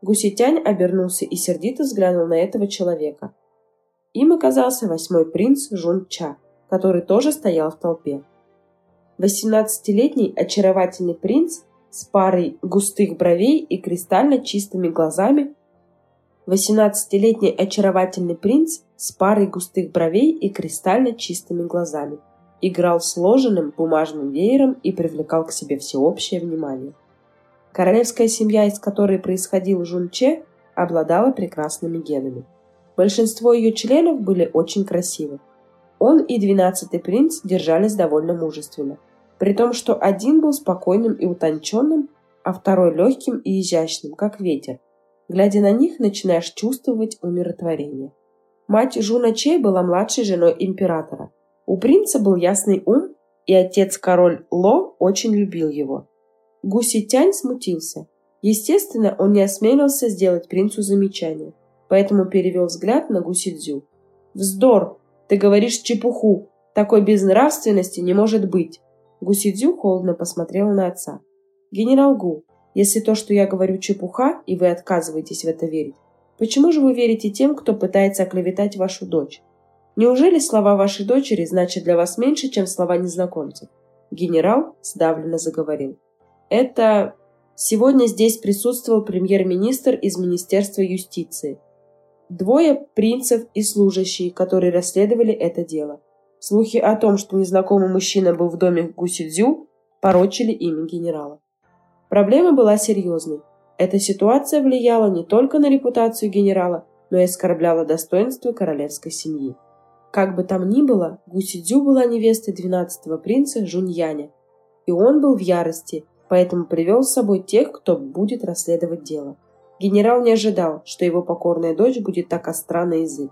Гуситянь обернулся и сердито взглянул на этого человека. Им оказался восьмой принц Жун Ча, который тоже стоял в толпе. Восемнадцатилетний очаровательный принц с парой густых бровей и кристально чистыми глазами 18-летний очаровательный принц с парой густых бровей и кристально чистыми глазами. Играл сложенным бумажным веером и привлекал к себе всеобщее внимание. Королевская семья, из которой происходил Жунче, обладала прекрасными генами. Большинство ее членов были очень красивы. Он и двенадцатый принц держались довольно мужественно, при том, что один был спокойным и утонченным, а второй легким и изящным, как ветер. Глядя на них, начинаешь чувствовать умиротворение. Мать Жуна Чей была младшей женой императора. У принца был ясный ум, и отец-король Ло очень любил его. Гуси Тянь смутился. Естественно, он не осмелился сделать принцу замечание, поэтому перевел взгляд на Гуси Дзю. «Вздор! Ты говоришь чепуху! Такой безнравственности не может быть!» Гуси Дзю холодно посмотрела на отца. «Генерал Гу, если то, что я говорю, чепуха, и вы отказываетесь в это верить, почему же вы верите тем, кто пытается оклеветать вашу дочь? Неужели слова вашей дочери значат для вас меньше, чем слова незнакомцев?» Генерал сдавленно заговорил. «Это... Сегодня здесь присутствовал премьер-министр из Министерства юстиции. Двое принцев и служащие, которые расследовали это дело. Слухи о том, что незнакомый мужчина был в доме Гусидзю, порочили имя генерала. Проблема была серьезной. Эта ситуация влияла не только на репутацию генерала, но и оскорбляла достоинство королевской семьи. Как бы там ни было, Гусидзю была невестой двенадцатого принца Жуньяня, и он был в ярости, поэтому привел с собой тех, кто будет расследовать дело. Генерал не ожидал, что его покорная дочь будет так остра на язык.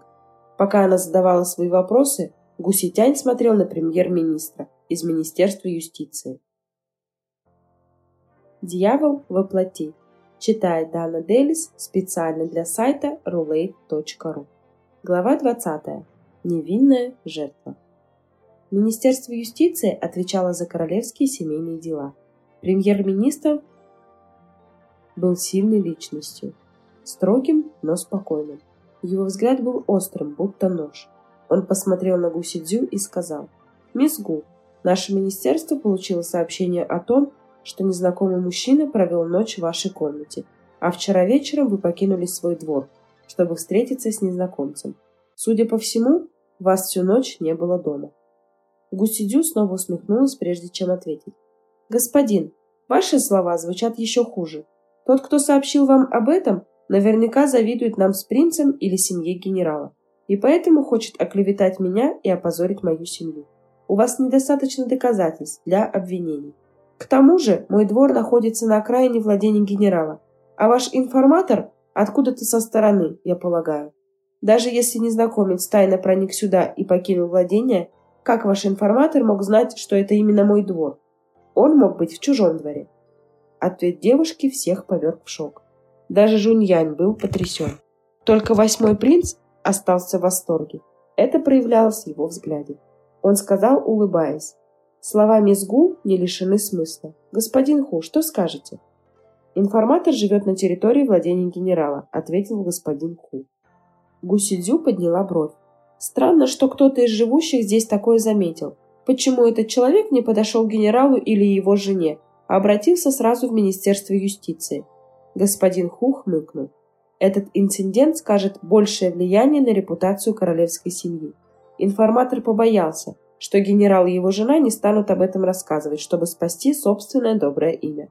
Пока она задавала свои вопросы, Гуситянь смотрел на премьер-министра из Министерства юстиции. Дьявол воплоти. Читает Дана Делис специально для сайта roulette.ru. Глава 20. Невинная жертва. Министерство юстиции отвечало за королевские семейные дела. Премьер-министр был сильной личностью, строгим, но спокойным. Его взгляд был острым, будто нож. Он посмотрел на Гусидзю и сказал, «Мисс Гу, наше министерство получило сообщение о том, что незнакомый мужчина провел ночь в вашей комнате, а вчера вечером вы покинули свой двор, чтобы встретиться с незнакомцем. Судя по всему, вас всю ночь не было дома. Гусидю снова усмехнулась, прежде чем ответить. «Господин, ваши слова звучат еще хуже. Тот, кто сообщил вам об этом, наверняка завидует нам с принцем или семье генерала, и поэтому хочет оклеветать меня и опозорить мою семью. У вас недостаточно доказательств для обвинений. К тому же мой двор находится на окраине владения генерала, а ваш информатор откуда-то со стороны, я полагаю. Даже если незнакомец тайно проник сюда и покинул владение, как ваш информатор мог знать, что это именно мой двор? Он мог быть в чужом дворе. Ответ девушки всех поверг в шок. Даже Жуньянь был потрясен. Только восьмой принц остался в восторге. Это проявлялось в его взгляде. Он сказал, улыбаясь, Слова мисс Гу не лишены смысла. «Господин Ху, что скажете?» «Информатор живет на территории владения генерала», — ответил господин Ху. Гусидзю подняла бровь. «Странно, что кто-то из живущих здесь такое заметил. Почему этот человек не подошел к генералу или его жене, а обратился сразу в Министерство юстиции?» Господин Ху хмыкнул. Этот инцидент скажет большее влияние на репутацию королевской семьи. Информатор побоялся, что генерал и его жена не станут об этом рассказывать, чтобы спасти собственное доброе имя.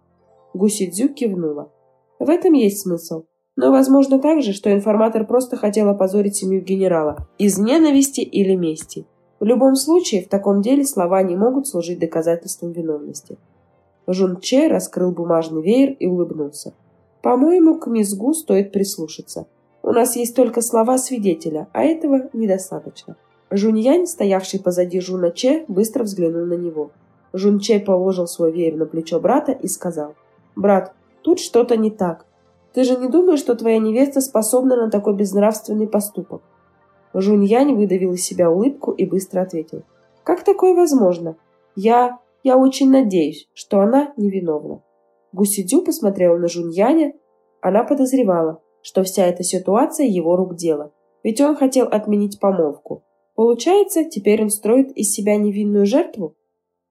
Гусидзю кивнула. В этом есть смысл. Но возможно также, что информатор просто хотел опозорить семью генерала из ненависти или мести. В любом случае, в таком деле слова не могут служить доказательством виновности. Жун Че раскрыл бумажный веер и улыбнулся. «По-моему, к мисс Гу стоит прислушаться. У нас есть только слова свидетеля, а этого недостаточно». Жуньянь, стоявший позади Жуна Че, быстро взглянул на него. Жун Че положил свой веер на плечо брата и сказал, «Брат, тут что-то не так. Ты же не думаешь, что твоя невеста способна на такой безнравственный поступок?» Жуньянь выдавил из себя улыбку и быстро ответил, «Как такое возможно? Я... я очень надеюсь, что она невиновна». Гусидю посмотрела на Жуньяня. Она подозревала, что вся эта ситуация его рук дело, ведь он хотел отменить помолвку. Получается, теперь он строит из себя невинную жертву?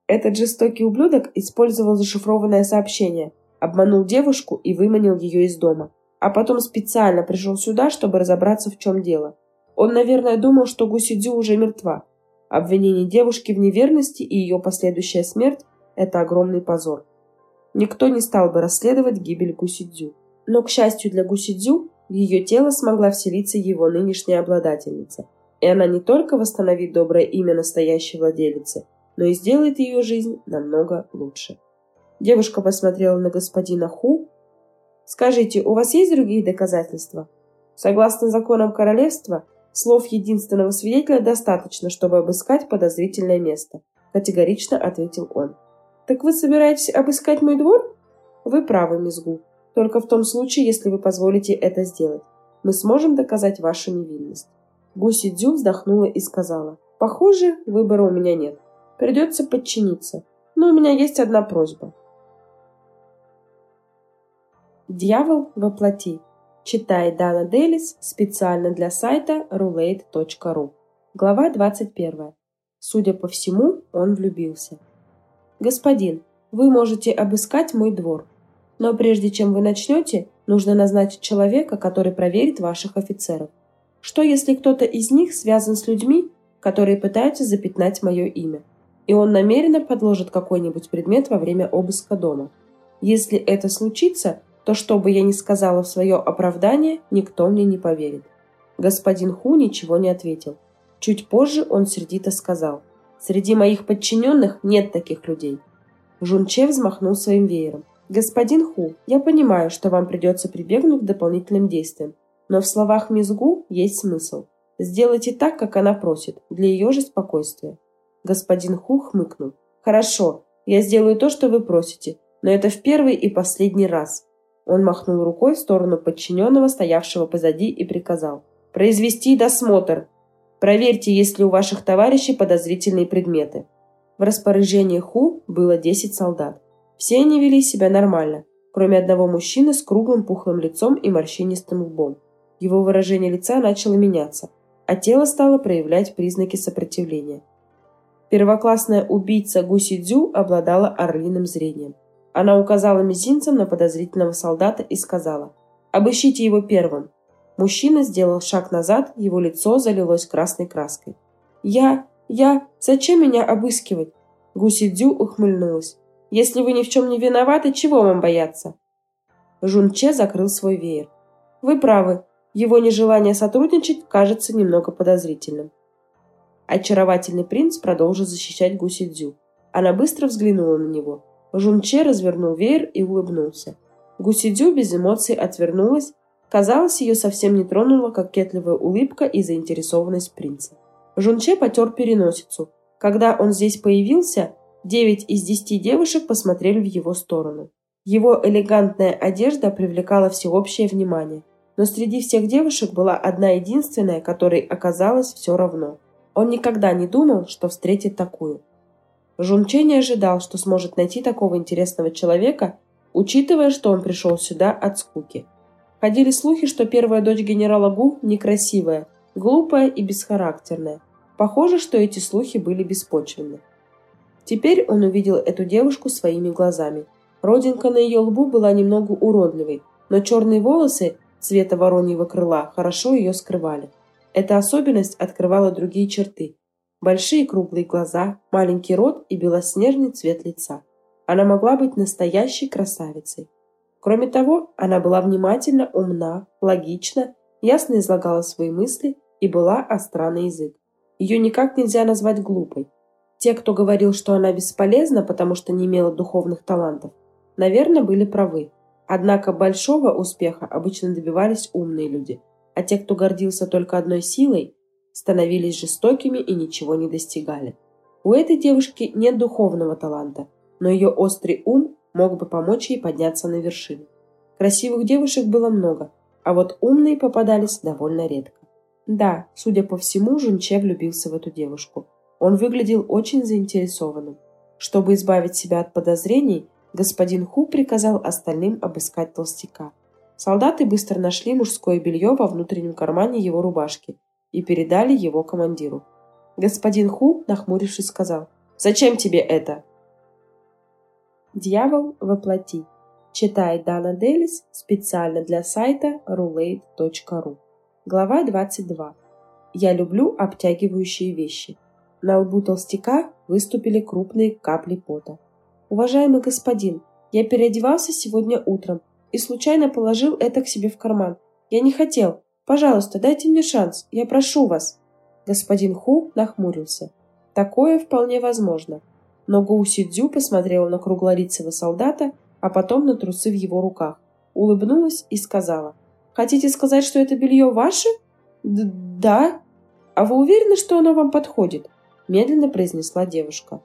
Этот жестокий ублюдок использовал зашифрованное сообщение, обманул девушку и выманил ее из дома. а потом специально пришел сюда, чтобы разобраться, в чем дело. Он, наверное, думал, что Гусидзю уже мертва. Обвинение девушки в неверности и ее последующая смерть – это огромный позор. Никто не стал бы расследовать гибель Гусидзю. Но, к счастью для Гусидзю, в ее тело смогла вселиться его нынешняя обладательница. И она не только восстановит доброе имя настоящей владелицы, но и сделает ее жизнь намного лучше. Девушка посмотрела на господина Ху. «Скажите, у вас есть другие доказательства?» Согласно законам королевства, слов единственного свидетеля достаточно, чтобы обыскать подозрительное место, категорично ответил он. «Так вы собираетесь обыскать мой двор?» «Вы правы, мисс Гу. Только в том случае, если вы позволите это сделать. Мы сможем доказать вашу невинность». Гуси Дзю вздохнула и сказала, «Похоже, выбора у меня нет. Придется подчиниться. Но у меня есть одна просьба. Дьявол воплоти. Читай Дана Делис специально для сайта roulette.ru. Глава 21. Судя по всему, он влюбился. Господин, вы можете обыскать мой двор. Но прежде чем вы начнете, нужно назначить человека, который проверит ваших офицеров. Что если кто-то из них связан с людьми, которые пытаются запятнать мое имя? и он намеренно подложит какой-нибудь предмет во время обыска дома. Если это случится, то что бы я ни сказала в свое оправдание, никто мне не поверит. Господин Ху ничего не ответил. Чуть позже он сердито сказал, «Среди моих подчиненных нет таких людей». Жунче взмахнул своим веером. «Господин Ху, я понимаю, что вам придется прибегнуть к дополнительным действиям, но в словах мисс Гу есть смысл. Сделайте так, как она просит, для ее же спокойствия. Господин Ху хмыкнул. «Хорошо, я сделаю то, что вы просите, но это в первый и последний раз». Он махнул рукой в сторону подчиненного, стоявшего позади, и приказал. «Произвести досмотр. Проверьте, есть ли у ваших товарищей подозрительные предметы». В распоряжении Ху было 10 солдат. Все они вели себя нормально, кроме одного мужчины с круглым пухлым лицом и морщинистым лбом. Его выражение лица начало меняться, а тело стало проявлять признаки сопротивления. Первоклассная убийца Гуси Дзю обладала орлиным зрением. Она указала мизинцем на подозрительного солдата и сказала «Обыщите его первым». Мужчина сделал шаг назад, его лицо залилось красной краской. «Я... я... Зачем меня обыскивать?» Гуси Дзю ухмыльнулась. «Если вы ни в чем не виноваты, чего вам бояться?» Жунче закрыл свой веер. «Вы правы. Его нежелание сотрудничать кажется немного подозрительным. Очаровательный принц продолжил защищать Гуси Дзю. Она быстро взглянула на него. Жунче развернул веер и улыбнулся. Гуси Дзю без эмоций отвернулась. Казалось, ее совсем не тронула кокетливая улыбка и заинтересованность принца. Жунче потер переносицу. Когда он здесь появился, девять из десяти девушек посмотрели в его сторону. Его элегантная одежда привлекала всеобщее внимание, но среди всех девушек была одна единственная, которой оказалось все равно. Он никогда не думал, что встретит такую. Жунче не ожидал, что сможет найти такого интересного человека, учитывая, что он пришел сюда от скуки. Ходили слухи, что первая дочь генерала Гу некрасивая, глупая и бесхарактерная. Похоже, что эти слухи были беспочвенны. Теперь он увидел эту девушку своими глазами. Родинка на ее лбу была немного уродливой, но черные волосы цвета вороньего крыла хорошо ее скрывали. Эта особенность открывала другие черты. Большие круглые глаза, маленький рот и белоснежный цвет лица. Она могла быть настоящей красавицей. Кроме того, она была внимательна, умна, логична, ясно излагала свои мысли и была остра на язык. Ее никак нельзя назвать глупой. Те, кто говорил, что она бесполезна, потому что не имела духовных талантов, наверное, были правы. Однако большого успеха обычно добивались умные люди – а те, кто гордился только одной силой, становились жестокими и ничего не достигали. У этой девушки нет духовного таланта, но ее острый ум мог бы помочь ей подняться на вершину. Красивых девушек было много, а вот умные попадались довольно редко. Да, судя по всему, Жунче влюбился в эту девушку. Он выглядел очень заинтересованным. Чтобы избавить себя от подозрений, господин Ху приказал остальным обыскать толстяка. Солдаты быстро нашли мужское белье во внутреннем кармане его рубашки и передали его командиру. Господин Ху, нахмурившись, сказал, «Зачем тебе это?» Дьявол воплоти. Читает Дана Делис специально для сайта roulette.ru. Глава 22. Я люблю обтягивающие вещи. На лбу толстяка выступили крупные капли пота. «Уважаемый господин, я переодевался сегодня утром и случайно положил это к себе в карман. Я не хотел. Пожалуйста, дайте мне шанс. Я прошу вас». Господин Ху нахмурился. Такое вполне возможно. Но Гоу Сидзю посмотрела на круглолицего солдата а потом на трусы в его руках. Улыбнулась и сказала. «Хотите сказать, что это белье ваше?» Д «Да». «А вы уверены, что оно вам подходит?» Медленно произнесла девушка.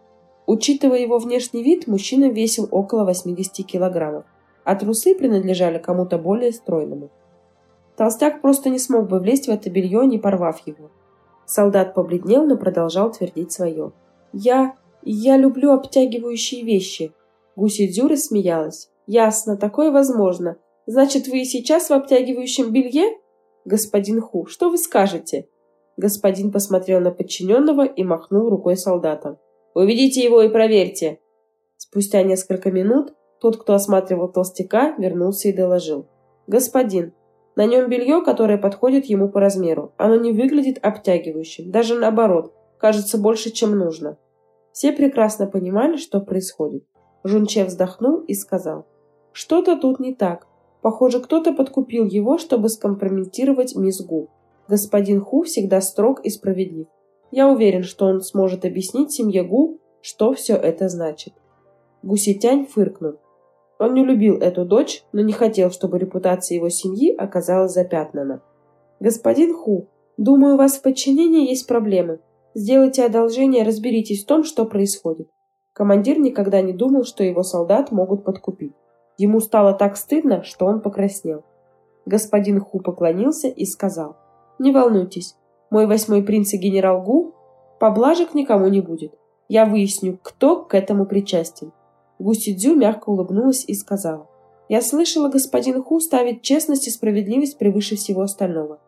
Учитывая его внешний вид, мужчина весил около 80 килограммов, а трусы принадлежали кому-то более стройному. Толстяк просто не смог бы влезть в это белье, не порвав его. Солдат побледнел, но продолжал твердить свое. «Я... я люблю обтягивающие вещи. Гусидзю рассмеялась. «Ясно, такое возможно. Значит, вы и сейчас в обтягивающем белье?» «Господин Ху, что вы скажете?» Господин посмотрел на подчиненного и махнул рукой солдатам. «Уведите его и проверьте!» Спустя несколько минут тот, кто осматривал толстяка, вернулся и доложил. «Господин, на нем белье, которое подходит ему по размеру. Оно не выглядит обтягивающим, даже наоборот, кажется больше, чем нужно». Все прекрасно понимали, что происходит. Жунче вздохнул и сказал. Что-то тут не так. Похоже, кто-то подкупил его, чтобы скомпрометировать мисс Гу. Господин Ху всегда строг и справедлив. Я уверен, что он сможет объяснить семье Гу, что все это значит. Гуситянь фыркнул. Он не любил эту дочь, но не хотел, чтобы репутация его семьи оказалась запятнана. «Господин Ху, думаю, у вас в подчинении есть проблемы. Сделайте одолжение, разберитесь в том, что происходит. Командир никогда не думал, что его солдат могут подкупить. Ему стало так стыдно, что он покраснел. Господин Ху поклонился и сказал, «Не волнуйтесь, мой восьмой принц и генерал Гу поблажек никому не будет. Я выясню, кто к этому причастен». Гу Сидзю мягко улыбнулась и сказала, «Я слышала, господин Ху ставит честность и справедливость превыше всего остального.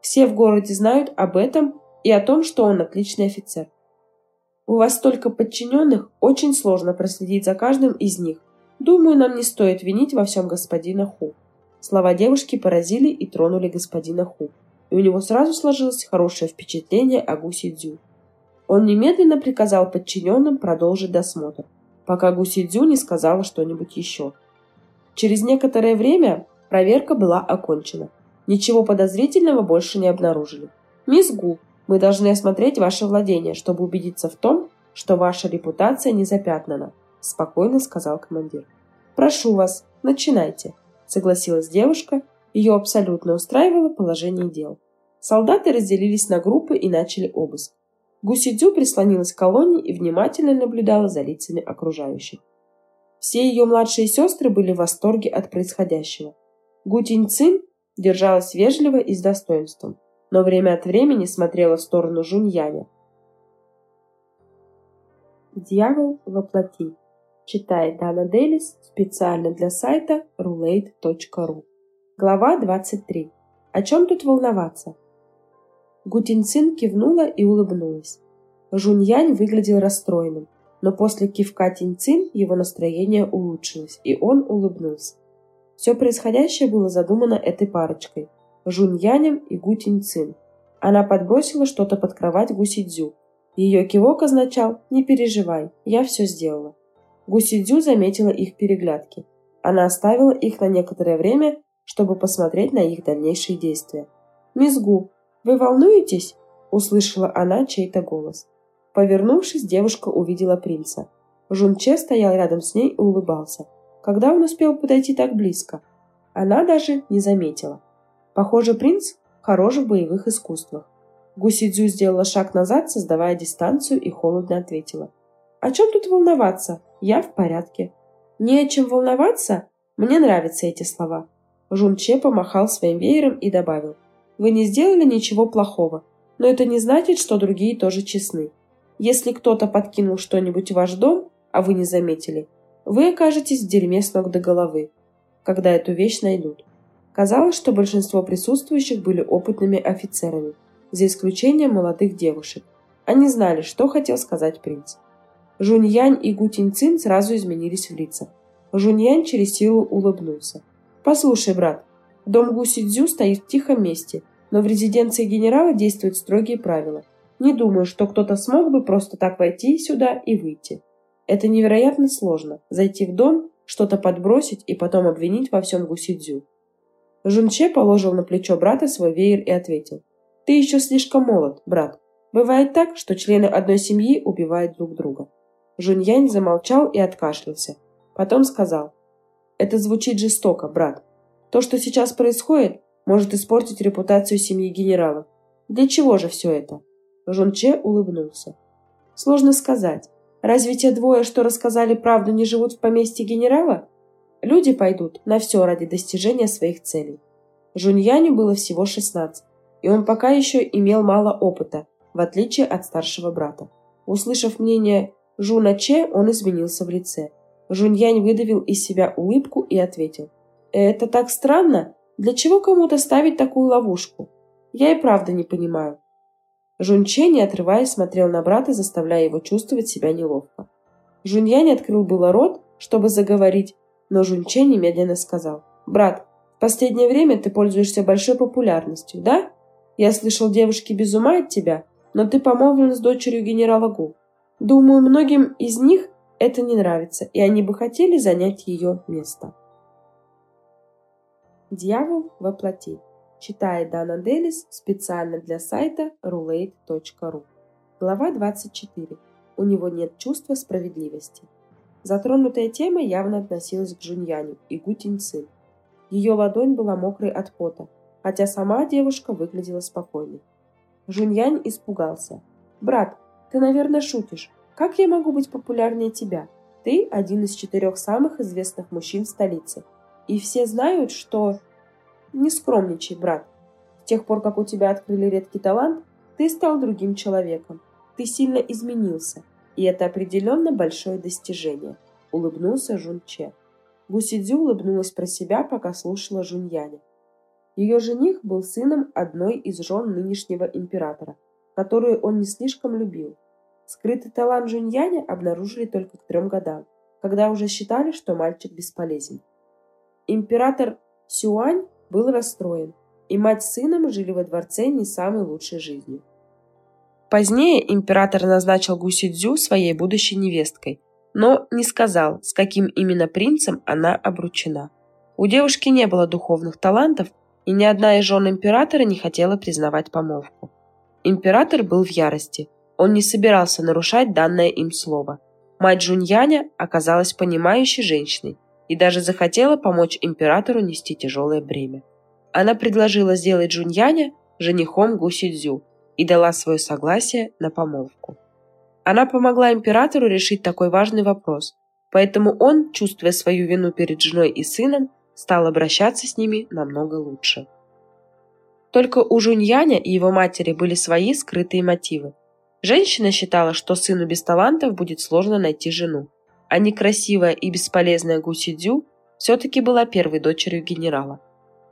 Все в городе знают об этом и о том, что он отличный офицер. У вас столько подчиненных, очень сложно проследить за каждым из них. Думаю, нам не стоит винить во всем господина Ху. Слова девушки поразили и тронули господина Ху, и у него сразу сложилось хорошее впечатление о Гуси Дзю. Он немедленно приказал подчиненным продолжить досмотр, пока Гуси Дзю не сказала что-нибудь еще. Через некоторое время проверка была окончена. Ничего подозрительного больше не обнаружили. «Мисс Гу, мы должны осмотреть ваше владение, чтобы убедиться в том, что ваша репутация не запятнана», – спокойно сказал командир. «Прошу вас, начинайте», – согласилась девушка. Ее абсолютно устраивало положение дел. Солдаты разделились на группы и начали обыск. Гусидзю прислонилась к колонне и внимательно наблюдала за лицами окружающих. Все ее младшие сестры были в восторге от происходящего. Гутинь Цин держалась вежливо и с достоинством но время от времени смотрела в сторону Жуньяня. Дьявол воплоти. Читает Дана Делис специально для сайта roulette.ru. Глава 23. О чем тут волноваться? Гутинцин кивнула и улыбнулась. Жуньянь выглядел расстроенным, но после кивка Тинцин его настроение улучшилось, и он улыбнулся. Все происходящее было задумано этой парочкой – Жуньянем и Гутиньцин. Она подбросила что-то под кровать Гусидзю. Ее кивок означал «Не переживай, я все сделала». Гусидзю заметила их переглядки. Она оставила их на некоторое время, чтобы посмотреть на их дальнейшие действия. «Мисс Гу, вы волнуетесь?» – услышала она чей-то голос. Повернувшись, девушка увидела принца. Жунче стоял рядом с ней и улыбался. Когда он успел подойти так близко? Она даже не заметила. Похоже, принц хорош в боевых искусствах. Гусидзю сделала шаг назад, создавая дистанцию, и холодно ответила. «О чем тут волноваться? Я в порядке». «Не о чем волноваться? Мне нравятся эти слова». Жунче помахал своим веером и добавил. «Вы не сделали ничего плохого, но это не значит, что другие тоже честны. Если кто-то подкинул что-нибудь в ваш дом, а вы не заметили, вы окажетесь в дерьме с ног до головы, когда эту вещь найдут. Казалось, что большинство присутствующих были опытными офицерами, за исключением молодых девушек. Они знали, что хотел сказать принц. Жуньянь и Гутинцин сразу изменились в лицах. Жуньянь через силу улыбнулся. «Послушай, брат, дом Гусидзю стоит в тихом месте, но в резиденции генерала действуют строгие правила. Не думаю, что кто-то смог бы просто так войти сюда и выйти. Это невероятно сложно – зайти в дом, что-то подбросить и потом обвинить во всем Гусидзю. Жунче положил на плечо брата свой веер и ответил. «Ты еще слишком молод, брат. Бывает так, что члены одной семьи убивают друг друга». Жуньянь замолчал и откашлялся. Потом сказал. «Это звучит жестоко, брат. То, что сейчас происходит, может испортить репутацию семьи генералов. Для чего же все это?» Жунче улыбнулся. «Сложно сказать. Разве те двое, что рассказали правду, не живут в поместье генерала? Люди пойдут на все ради достижения своих целей. Жуньяню было всего 16, и он пока еще имел мало опыта, в отличие от старшего брата. Услышав мнение Жуна Че, он изменился в лице. Жуньянь выдавил из себя улыбку и ответил. «Это так странно. Для чего кому-то ставить такую ловушку? Я и правда не понимаю. Жунче, не отрываясь, смотрел на брата, заставляя его чувствовать себя неловко. Жуньянь открыл было рот, чтобы заговорить, но Жунче немедленно сказал. «Брат, в последнее время ты пользуешься большой популярностью, да? Я слышал, девушки без ума от тебя, но ты помолвлен с дочерью генерала Гу. Думаю, многим из них это не нравится, и они бы хотели занять ее место». Дьявол воплоти. Читает Дана Делис специально для сайта roulette.ru. Глава 24. У него нет чувства справедливости. Затронутая тема явно относилась к Джуньяне и Гутиньцин. Ее ладонь была мокрой от пота, хотя сама девушка выглядела спокойной. Жуньянь испугался. «Брат, ты, наверное, шутишь. Как я могу быть популярнее тебя? Ты один из четырех самых известных мужчин в столице. И все знают, что не скромничай, брат. С тех пор, как у тебя открыли редкий талант, ты стал другим человеком. Ты сильно изменился, и это определенно большое достижение», — улыбнулся Жунче. Гусидзю улыбнулась про себя, пока слушала Жуньяня. Ее жених был сыном одной из жен нынешнего императора, которую он не слишком любил. Скрытый талант Жуньяня обнаружили только к трем годам, когда уже считали, что мальчик бесполезен. Император Сюань был расстроен, и мать с сыном жили во дворце не самой лучшей жизнью. Позднее император назначил Гусидзю своей будущей невесткой, но не сказал, с каким именно принцем она обручена. У девушки не было духовных талантов, и ни одна из жен императора не хотела признавать помолвку. Император был в ярости. Он не собирался нарушать данное им слово. Мать Жуньяня оказалась понимающей женщиной, и даже захотела помочь императору нести тяжелое бремя. Она предложила сделать Джуньяня женихом Гусидзю и дала свое согласие на помолвку. Она помогла императору решить такой важный вопрос, поэтому он, чувствуя свою вину перед женой и сыном, стал обращаться с ними намного лучше. Только у Жуньяня и его матери были свои скрытые мотивы. Женщина считала, что сыну без талантов будет сложно найти жену, а некрасивая и бесполезная Гусидзю все-таки была первой дочерью генерала.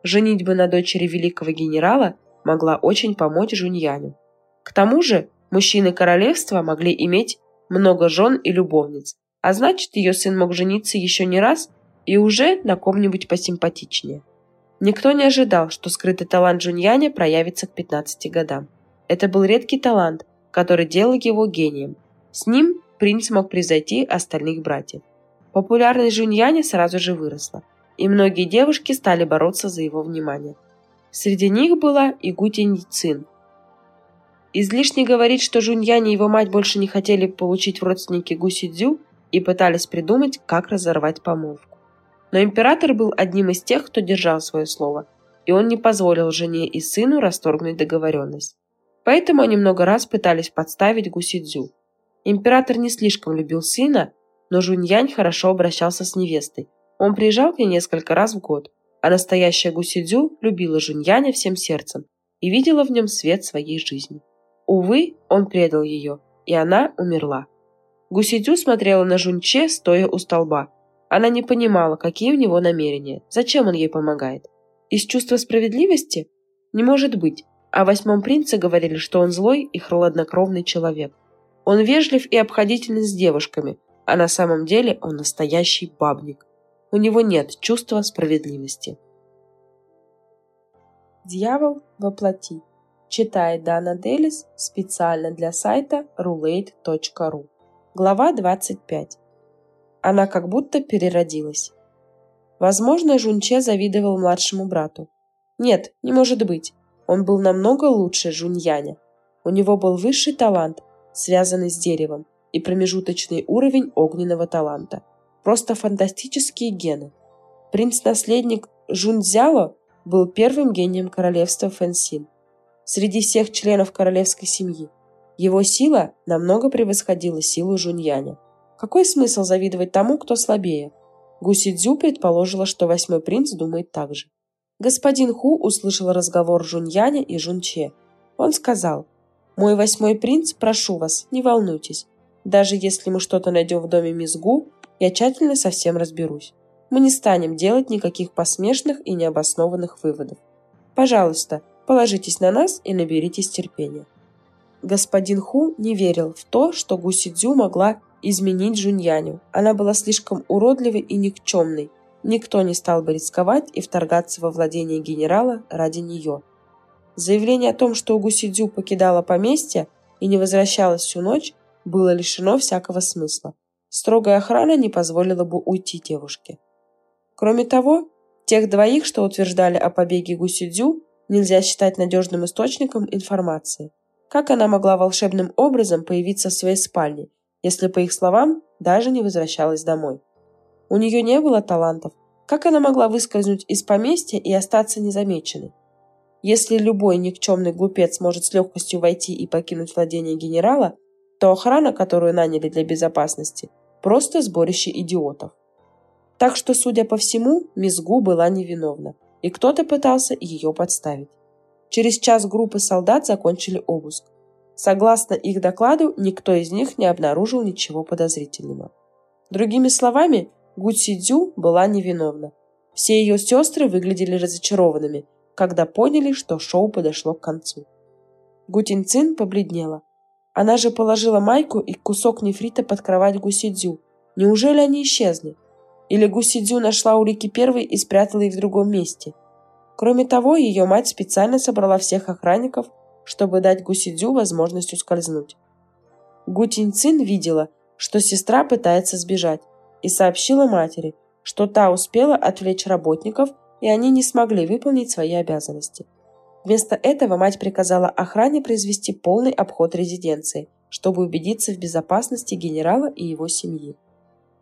Женитьба на дочери великого генерала могла очень помочь Жуньяню. К тому же мужчины королевства могли иметь много жен и любовниц, а значит ее сын мог жениться еще не раз и уже на ком-нибудь посимпатичнее. Никто не ожидал, что скрытый талант Жуньяня проявится к 15 годам. Это был редкий талант, который делал его гением. С ним принц мог превзойти остальных братьев. Популярность Жуньяня сразу же выросла, и многие девушки стали бороться за его внимание. Среди них была и Гутинь Цин. Излишне говорить, что Жуньянь и его мать больше не хотели получить в родственники Гуси Дзю и пытались придумать, как разорвать помолвку. Но император был одним из тех, кто держал свое слово, и он не позволил жене и сыну расторгнуть договоренность. Поэтому они много раз пытались подставить Гуси Дзю. Император не слишком любил сына, но Жуньянь хорошо обращался с невестой. Он приезжал к ней несколько раз в год, а настоящая Гусидзю любила Жуньяня всем сердцем и видела в нем свет своей жизни. Увы, он предал ее, и она умерла. Гусидзю смотрела на Жунче, стоя у столба. Она не понимала, какие у него намерения, зачем он ей помогает. Из чувства справедливости? Не может быть. О восьмом принце говорили, что он злой и хладнокровный человек. Он вежлив и обходителен с девушками, а на самом деле он настоящий бабник. У него нет чувства справедливости. Дьявол воплоти. Читает Дана Делис специально для сайта roulette.ru. Глава 25. Она как будто переродилась. Возможно, Жунче завидовал младшему брату. Нет, не может быть. Он был намного лучше Жуньяня. У него был высший талант, связанный с деревом, и промежуточный уровень огненного таланта. Просто фантастические гены. Принц-наследник Жунцзяо был первым гением королевства Фэнсин. Среди всех членов королевской семьи его сила намного превосходила силу Жуньяня. Какой смысл завидовать тому, кто слабее? Гуси Дзю предположила, что восьмой принц думает так же. Господин Ху услышал разговор Жуньяня и Жунче. Он сказал, «Мой восьмой принц, прошу вас, не волнуйтесь. Даже если мы что-то найдем в доме мисс Гу, я тщательно со всем разберусь мы не станем делать никаких посмешных и необоснованных выводов. Пожалуйста, положитесь на нас и наберитесь терпения. Господин Ху не верил в то, что Гуси Дзю могла изменить Жуньяню. Она была слишком уродливой и никчемной. Никто не стал бы рисковать и вторгаться во владение генерала ради нее. Заявление о том, что Гуси Дзю покидала поместье и не возвращалась всю ночь, было лишено всякого смысла. Строгая охрана не позволила бы уйти девушке. Кроме того, тех двоих, что утверждали о побеге Гусидзю, нельзя считать надежным источником информации. Как она могла волшебным образом появиться в своей спальне, если, по их словам, даже не возвращалась домой? У нее не было талантов. Как она могла выскользнуть из поместья и остаться незамеченной? Если любой никчемный глупец может с легкостью войти и покинуть владение генерала, то охрана, которую наняли для безопасности, просто сборище идиотов. Так что, судя по всему, мисс Гу была невиновна, и кто-то пытался ее подставить. Через час группы солдат закончили обыск. Согласно их докладу, никто из них не обнаружил ничего подозрительного. Другими словами, Гу Цидзю была невиновна. Все ее сестры выглядели разочарованными, когда поняли, что шоу подошло к концу. Гутин Цин побледнела. Она же положила майку и кусок нефрита под кровать Гусидзю. Неужели они исчезли? Или Гусидзю нашла улики первой и спрятала их в другом месте. Кроме того, ее мать специально собрала всех охранников, чтобы дать Гусидзю возможность ускользнуть. Гутинцин видела, что сестра пытается сбежать, и сообщила матери, что та успела отвлечь работников, и они не смогли выполнить свои обязанности. Вместо этого мать приказала охране произвести полный обход резиденции, чтобы убедиться в безопасности генерала и его семьи.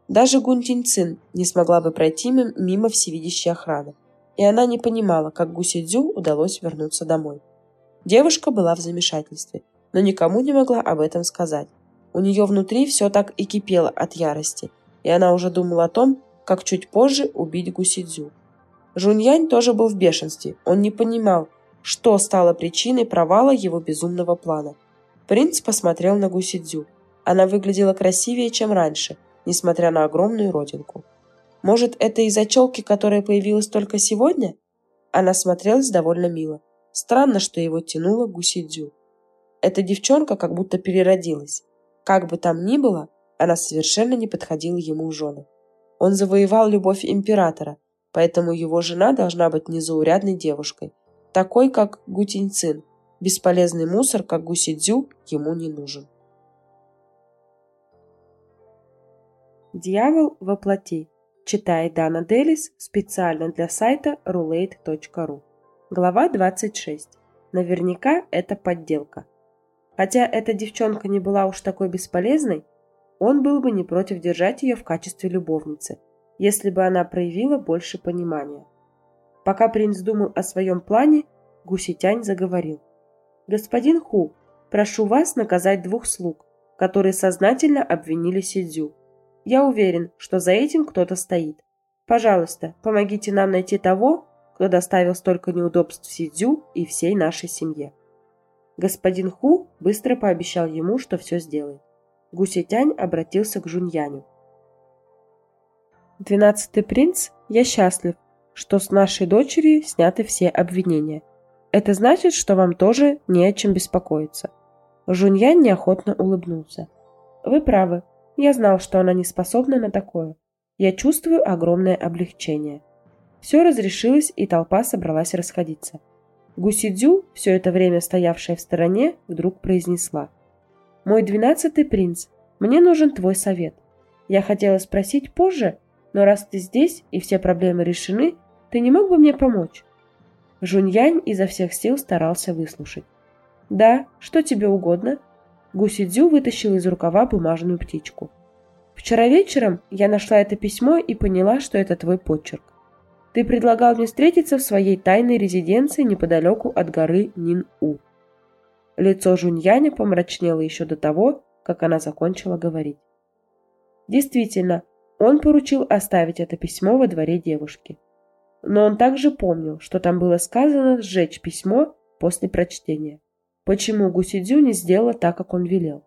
Даже Гунтин Цин не смогла бы пройти мимо всевидящей охраны, и она не понимала, как Гуси Дзю удалось вернуться домой. Девушка была в замешательстве, но никому не могла об этом сказать. У нее внутри все так и кипело от ярости, и она уже думала о том, как чуть позже убить Гуси Дзю. Жуньянь тоже был в бешенстве, он не понимал, что стало причиной провала его безумного плана. Принц посмотрел на Гуси Дзю. Она выглядела красивее, чем раньше – несмотря на огромную родинку. Может, это из-за челки, которая появилась только сегодня? Она смотрелась довольно мило. Странно, что его тянуло гусидзю. Эта девчонка как будто переродилась. Как бы там ни было, она совершенно не подходила ему в жены. Он завоевал любовь императора, поэтому его жена должна быть незаурядной девушкой, такой, как Гутинцин. Бесполезный мусор, как Гусидзю, ему не нужен. Дьявол во плоти. Читает Дана Делис специально для сайта roulette.ru. Глава 26. Наверняка это подделка. Хотя эта девчонка не была уж такой бесполезной, он был бы не против держать ее в качестве любовницы, если бы она проявила больше понимания. Пока принц думал о своем плане, Гуситянь заговорил. «Господин Ху, прошу вас наказать двух слуг, которые сознательно обвинили Сидзю. Я уверен, что за этим кто-то стоит. Пожалуйста, помогите нам найти того, кто доставил столько неудобств Сидзю и всей нашей семье. Господин Ху быстро пообещал ему, что все сделает. Гусетянь обратился к Жуньяню. «Двенадцатый принц, я счастлив, что с нашей дочерью сняты все обвинения. Это значит, что вам тоже не о чем беспокоиться». Жуньянь неохотно улыбнулся. «Вы правы, я знал, что она не способна на такое. Я чувствую огромное облегчение. Все разрешилось, и толпа собралась расходиться. Гусидзю, все это время стоявшая в стороне, вдруг произнесла. «Мой двенадцатый принц, мне нужен твой совет. Я хотела спросить позже, но раз ты здесь и все проблемы решены, ты не мог бы мне помочь?» Жуньянь изо всех сил старался выслушать. «Да, что тебе угодно?» Гусидзю вытащил из рукава бумажную птичку. «Вчера вечером я нашла это письмо и поняла, что это твой почерк. Ты предлагал мне встретиться в своей тайной резиденции неподалеку от горы Нин-У». Лицо Жуньяня помрачнело еще до того, как она закончила говорить. Действительно, он поручил оставить это письмо во дворе девушки. Но он также помнил, что там было сказано сжечь письмо после прочтения. Почему Гусидзю не сделала так, как он велел?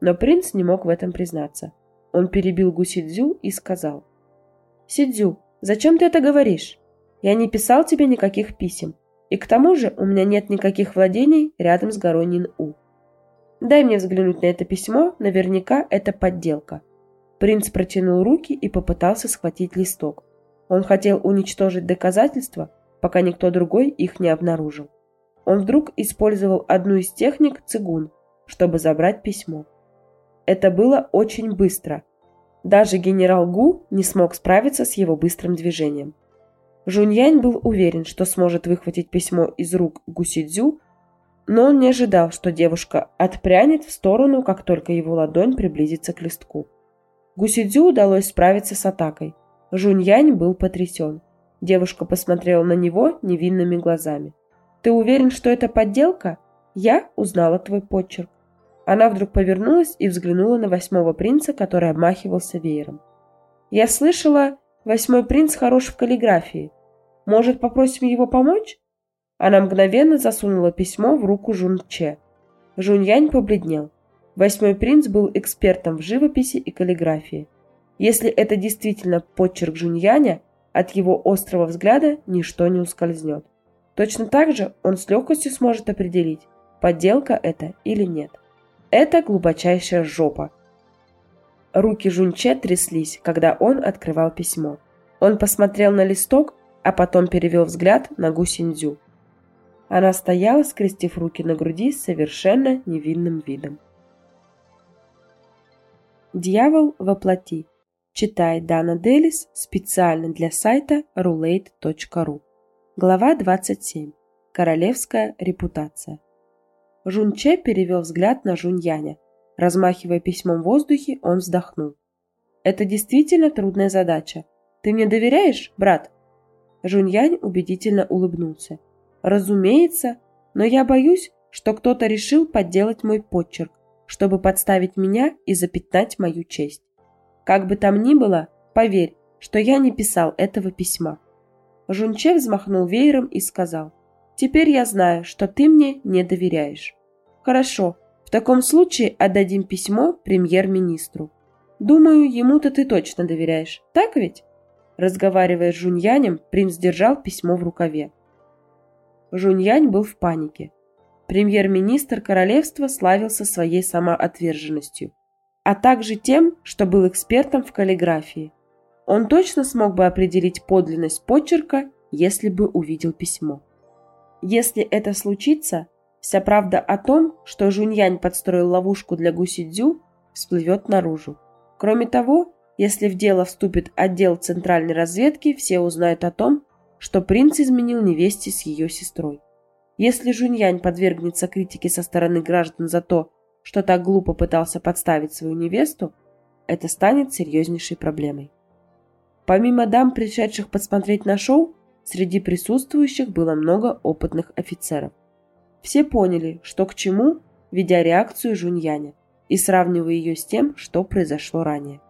Но принц не мог в этом признаться. Он перебил Гусидзю и сказал. «Сидзю, зачем ты это говоришь? Я не писал тебе никаких писем. И к тому же у меня нет никаких владений рядом с горой Нин-У. Дай мне взглянуть на это письмо, наверняка это подделка». Принц протянул руки и попытался схватить листок. Он хотел уничтожить доказательства, пока никто другой их не обнаружил он вдруг использовал одну из техник цигун, чтобы забрать письмо. Это было очень быстро. Даже генерал Гу не смог справиться с его быстрым движением. Жуньянь был уверен, что сможет выхватить письмо из рук Гусидзю, но он не ожидал, что девушка отпрянет в сторону, как только его ладонь приблизится к листку. Гусидзю удалось справиться с атакой. Жуньянь был потрясен. Девушка посмотрела на него невинными глазами. Ты уверен, что это подделка? Я узнала твой почерк. Она вдруг повернулась и взглянула на восьмого принца, который обмахивался веером. Я слышала, восьмой принц хорош в каллиграфии. Может, попросим его помочь? Она мгновенно засунула письмо в руку Жунче. Жуньянь побледнел. Восьмой принц был экспертом в живописи и каллиграфии. Если это действительно почерк Жуньяня, от его острого взгляда ничто не ускользнет. Точно так же он с легкостью сможет определить, подделка это или нет. Это глубочайшая жопа. Руки Жунче тряслись, когда он открывал письмо. Он посмотрел на листок, а потом перевел взгляд на Гусиндзю. Она стояла, скрестив руки на груди с совершенно невинным видом. «Дьявол воплоти» читает Дана Делис специально для сайта roulette.ru. Глава 27. Королевская репутация. Жунче перевел взгляд на Жуньяня. Размахивая письмом в воздухе, он вздохнул. «Это действительно трудная задача. Ты мне доверяешь, брат?» Жуньянь убедительно улыбнулся. «Разумеется, но я боюсь, что кто-то решил подделать мой почерк, чтобы подставить меня и запятнать мою честь. Как бы там ни было, поверь, что я не писал этого письма». Жунче взмахнул веером и сказал, «Теперь я знаю, что ты мне не доверяешь». «Хорошо, в таком случае отдадим письмо премьер-министру. Думаю, ему-то ты точно доверяешь, так ведь?» Разговаривая с Жуньянем, принц держал письмо в рукаве. Жуньянь был в панике. Премьер-министр королевства славился своей самоотверженностью, а также тем, что был экспертом в каллиграфии он точно смог бы определить подлинность почерка, если бы увидел письмо. Если это случится, вся правда о том, что Жуньянь подстроил ловушку для Гусидзю, всплывет наружу. Кроме того, если в дело вступит отдел центральной разведки, все узнают о том, что принц изменил невесте с ее сестрой. Если Жуньянь подвергнется критике со стороны граждан за то, что так глупо пытался подставить свою невесту, это станет серьезнейшей проблемой. Помимо дам, пришедших посмотреть на шоу, среди присутствующих было много опытных офицеров. Все поняли, что к чему, видя реакцию Жуньяня и сравнивая ее с тем, что произошло ранее.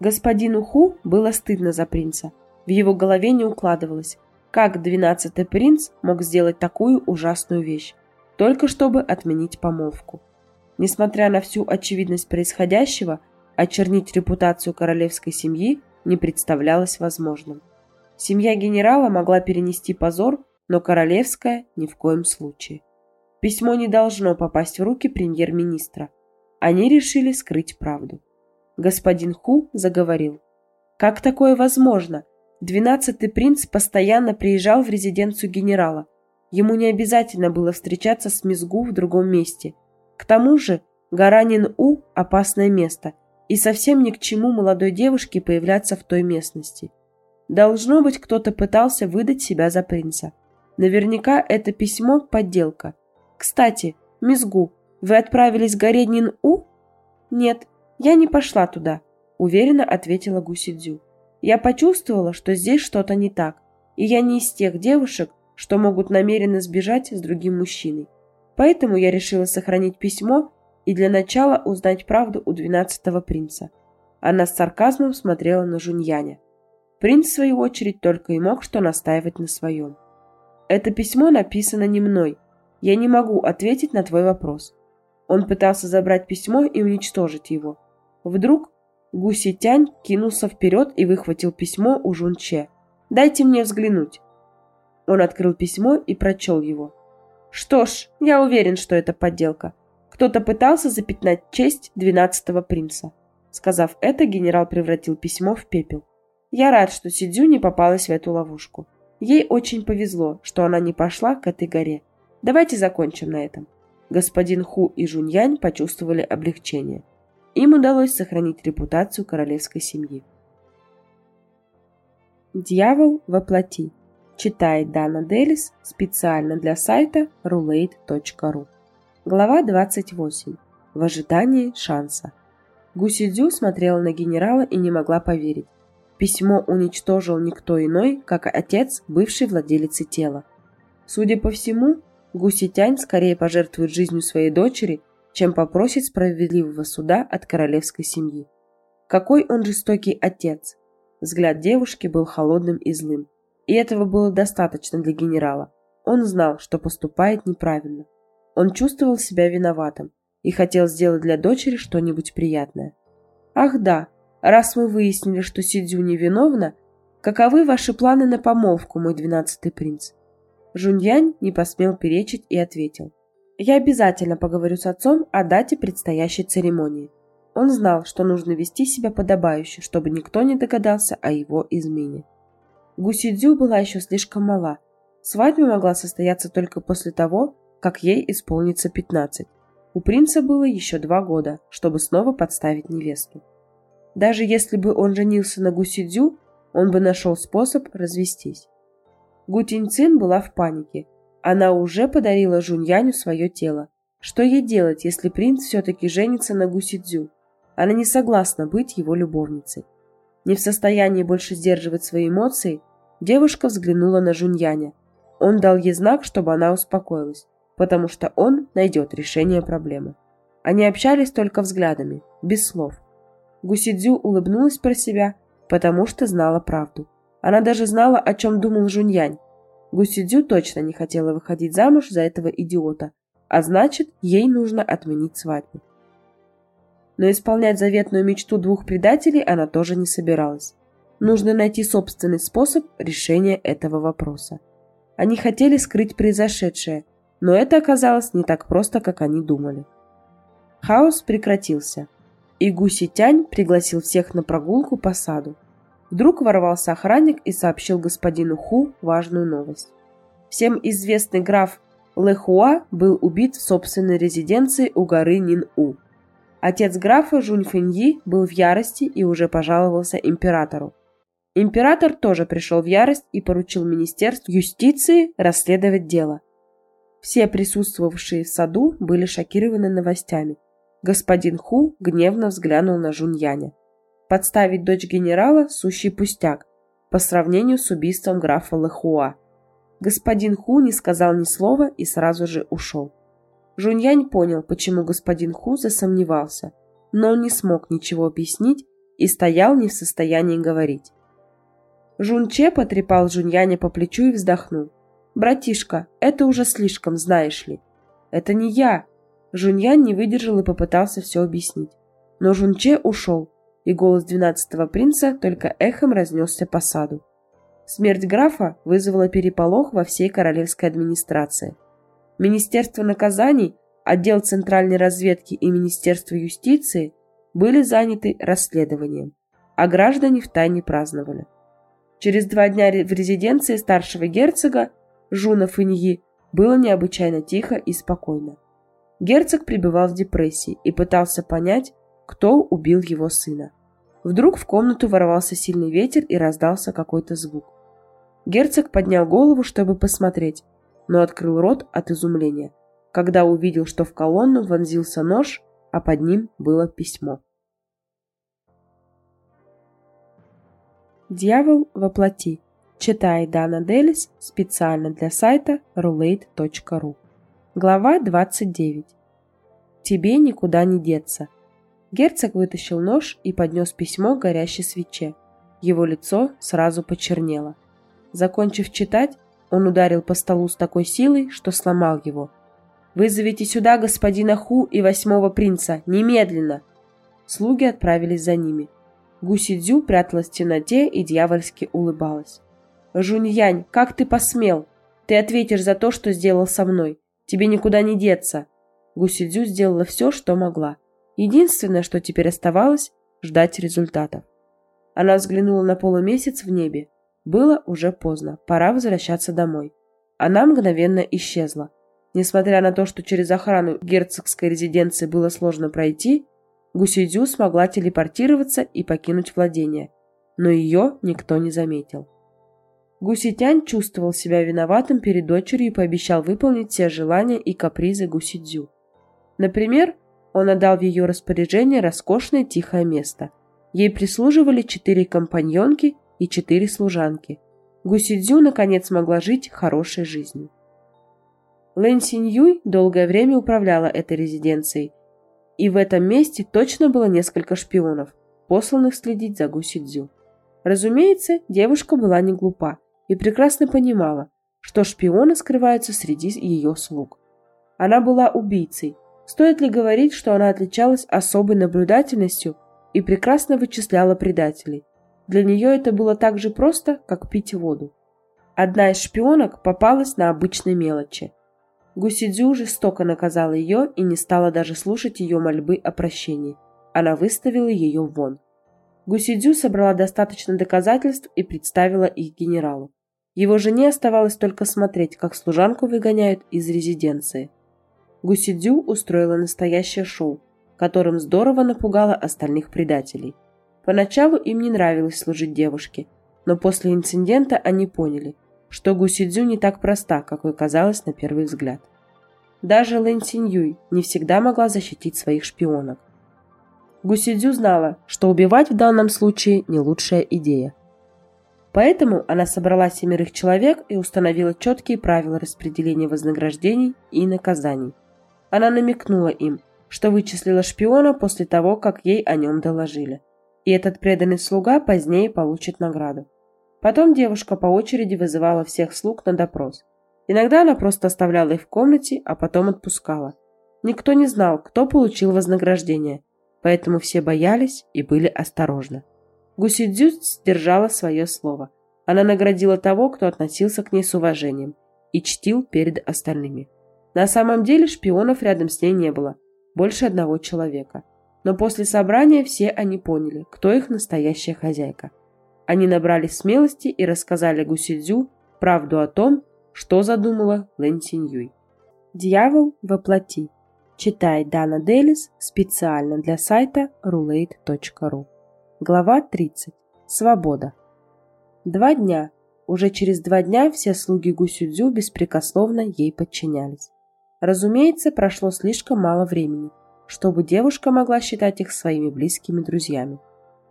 Господину Ху было стыдно за принца. В его голове не укладывалось, как двенадцатый принц мог сделать такую ужасную вещь, только чтобы отменить помолвку. Несмотря на всю очевидность происходящего, очернить репутацию королевской семьи не представлялось возможным. Семья генерала могла перенести позор, но королевская ни в коем случае. Письмо не должно попасть в руки премьер-министра. Они решили скрыть правду. Господин Ху заговорил. Как такое возможно? Двенадцатый принц постоянно приезжал в резиденцию генерала. Ему не обязательно было встречаться с Мизгу в другом месте. К тому же Гаранин-У – опасное место, и совсем ни к чему молодой девушке появляться в той местности. Должно быть, кто-то пытался выдать себя за принца. Наверняка это письмо – подделка. Кстати, Мизгу, вы отправились в Гаренин-У? Нет, я не пошла туда, уверенно ответила Гусидзю. Я почувствовала, что здесь что-то не так, и я не из тех девушек, что могут намеренно сбежать с другим мужчиной. Поэтому я решила сохранить письмо и для начала узнать правду у двенадцатого принца. Она с сарказмом смотрела на Жуньяня. Принц, в свою очередь, только и мог что настаивать на своем. «Это письмо написано не мной. Я не могу ответить на твой вопрос». Он пытался забрать письмо и уничтожить его. Вдруг Гуси Тянь кинулся вперед и выхватил письмо у Жунче. «Дайте мне взглянуть». Он открыл письмо и прочел его. «Что ж, я уверен, что это подделка. Кто-то пытался запятнать честь двенадцатого принца». Сказав это, генерал превратил письмо в пепел. «Я рад, что Сидзю не попалась в эту ловушку. Ей очень повезло, что она не пошла к этой горе. Давайте закончим на этом». Господин Ху и Жуньянь почувствовали облегчение. Им удалось сохранить репутацию королевской семьи. Дьявол воплоти. Читает Дана Делис специально для сайта roulette.ru. Глава 28. В ожидании шанса. Гусидзю смотрела на генерала и не могла поверить. Письмо уничтожил никто иной, как отец бывшей владелицы тела. Судя по всему, Гуситянь скорее пожертвует жизнью своей дочери, чем попросит справедливого суда от королевской семьи. Какой он жестокий отец! Взгляд девушки был холодным и злым, и этого было достаточно для генерала. Он знал, что поступает неправильно. Он чувствовал себя виноватым и хотел сделать для дочери что-нибудь приятное. «Ах да, раз мы выяснили, что Сидзю невиновна, каковы ваши планы на помолвку, мой двенадцатый принц?» Жуньянь не посмел перечить и ответил – я обязательно поговорю с отцом о дате предстоящей церемонии. Он знал, что нужно вести себя подобающе, чтобы никто не догадался о его измене. Гусидзю была еще слишком мала. Свадьба могла состояться только после того, как ей исполнится 15. У принца было еще два года, чтобы снова подставить невесту. Даже если бы он женился на Гусидзю, он бы нашел способ развестись. Гутинцин была в панике она уже подарила Жуньяню свое тело. Что ей делать, если принц все-таки женится на Гусидзю? Она не согласна быть его любовницей. Не в состоянии больше сдерживать свои эмоции, девушка взглянула на Жуньяня. Он дал ей знак, чтобы она успокоилась, потому что он найдет решение проблемы. Они общались только взглядами, без слов. Гусидзю улыбнулась про себя, потому что знала правду. Она даже знала, о чем думал Жуньянь, Гусидзю точно не хотела выходить замуж за этого идиота, а значит, ей нужно отменить свадьбу. Но исполнять заветную мечту двух предателей она тоже не собиралась. Нужно найти собственный способ решения этого вопроса. Они хотели скрыть произошедшее, но это оказалось не так просто, как они думали. Хаос прекратился, и Гуси Тянь пригласил всех на прогулку по саду. Вдруг ворвался охранник и сообщил господину Ху важную новость. Всем известный граф Лэхуа был убит в собственной резиденции у горы Нин-У. Отец графа Жунь Фэньи был в ярости и уже пожаловался императору. Император тоже пришел в ярость и поручил Министерству юстиции расследовать дело. Все присутствовавшие в саду были шокированы новостями. Господин Ху гневно взглянул на Жуньяня. Подставить дочь генерала – сущий пустяк по сравнению с убийством графа Лэхуа. Господин Ху не сказал ни слова и сразу же ушел. Жуньянь понял, почему господин Ху засомневался, но он не смог ничего объяснить и стоял не в состоянии говорить. Жунче потрепал Жуньяня по плечу и вздохнул. «Братишка, это уже слишком, знаешь ли». «Это не я». Жуньян не выдержал и попытался все объяснить. Но Жунче ушел, и голос двенадцатого принца только эхом разнесся по саду. Смерть графа вызвала переполох во всей королевской администрации. Министерство наказаний, отдел центральной разведки и Министерство юстиции были заняты расследованием. а граждане втайне праздновали. Через два дня в резиденции старшего герцога Жуна Фыньи было необычайно тихо и спокойно. Герцог пребывал в депрессии и пытался понять, кто убил его сына. Вдруг в комнату ворвался сильный ветер и раздался какой-то звук. Герцог поднял голову, чтобы посмотреть, но открыл рот от изумления, когда увидел, что в колонну вонзился нож, а под ним было письмо. Дьявол воплоти. Читай Дана Делис специально для сайта roulette.ru. Глава 29. Тебе никуда не деться. Герцог вытащил нож и поднес письмо к горящей свече. Его лицо сразу почернело. Закончив читать, он ударил по столу с такой силой, что сломал его. «Вызовите сюда господина Ху и восьмого принца! Немедленно!» Слуги отправились за ними. Гусидзю пряталась в темноте и дьявольски улыбалась. «Жуньянь, как ты посмел? Ты ответишь за то, что сделал со мной. Тебе никуда не деться!» Гусидзю сделала все, что могла. Единственное, что теперь оставалось, ждать результатов. Она взглянула на полумесяц в небе. Было уже поздно, пора возвращаться домой. Она мгновенно исчезла. Несмотря на то, что через охрану герцогской резиденции было сложно пройти, Гусидзю смогла телепортироваться и покинуть владение, но ее никто не заметил. Гуситянь чувствовал себя виноватым перед дочерью и пообещал выполнить все желания и капризы Гусидзю. Например, он отдал в ее распоряжение роскошное тихое место. Ей прислуживали четыре компаньонки и четыре служанки. Гусидзю наконец могла жить хорошей жизнью. Лэн Синьюй долгое время управляла этой резиденцией, и в этом месте точно было несколько шпионов, посланных следить за Гусидзю. Разумеется, девушка была не глупа и прекрасно понимала, что шпионы скрываются среди ее слуг. Она была убийцей, Стоит ли говорить, что она отличалась особой наблюдательностью и прекрасно вычисляла предателей? Для нее это было так же просто, как пить воду. Одна из шпионок попалась на обычной мелочи. Гусидзю жестоко наказала ее и не стала даже слушать ее мольбы о прощении. Она выставила ее вон. Гусидзю собрала достаточно доказательств и представила их генералу. Его жене оставалось только смотреть, как служанку выгоняют из резиденции. Гусидзю устроила настоящее шоу, которым здорово напугала остальных предателей. Поначалу им не нравилось служить девушке, но после инцидента они поняли, что Гусидзю не так проста, какой казалось на первый взгляд. Даже Лэн Синьюй не всегда могла защитить своих шпионок. Гусидзю знала, что убивать в данном случае не лучшая идея. Поэтому она собрала семерых человек и установила четкие правила распределения вознаграждений и наказаний. Она намекнула им, что вычислила шпиона после того, как ей о нем доложили. И этот преданный слуга позднее получит награду. Потом девушка по очереди вызывала всех слуг на допрос. Иногда она просто оставляла их в комнате, а потом отпускала. Никто не знал, кто получил вознаграждение, поэтому все боялись и были осторожны. Гусидзю сдержала свое слово. Она наградила того, кто относился к ней с уважением и чтил перед остальными. На самом деле шпионов рядом с ней не было, больше одного человека. Но после собрания все они поняли, кто их настоящая хозяйка. Они набрались смелости и рассказали Гусидзю правду о том, что задумала Лэн Синьюй. Дьявол воплоти. Читай Дана Делис специально для сайта roulette.ru. Глава 30. Свобода. Два дня. Уже через два дня все слуги Гусюдзю беспрекословно ей подчинялись. Разумеется, прошло слишком мало времени, чтобы девушка могла считать их своими близкими друзьями.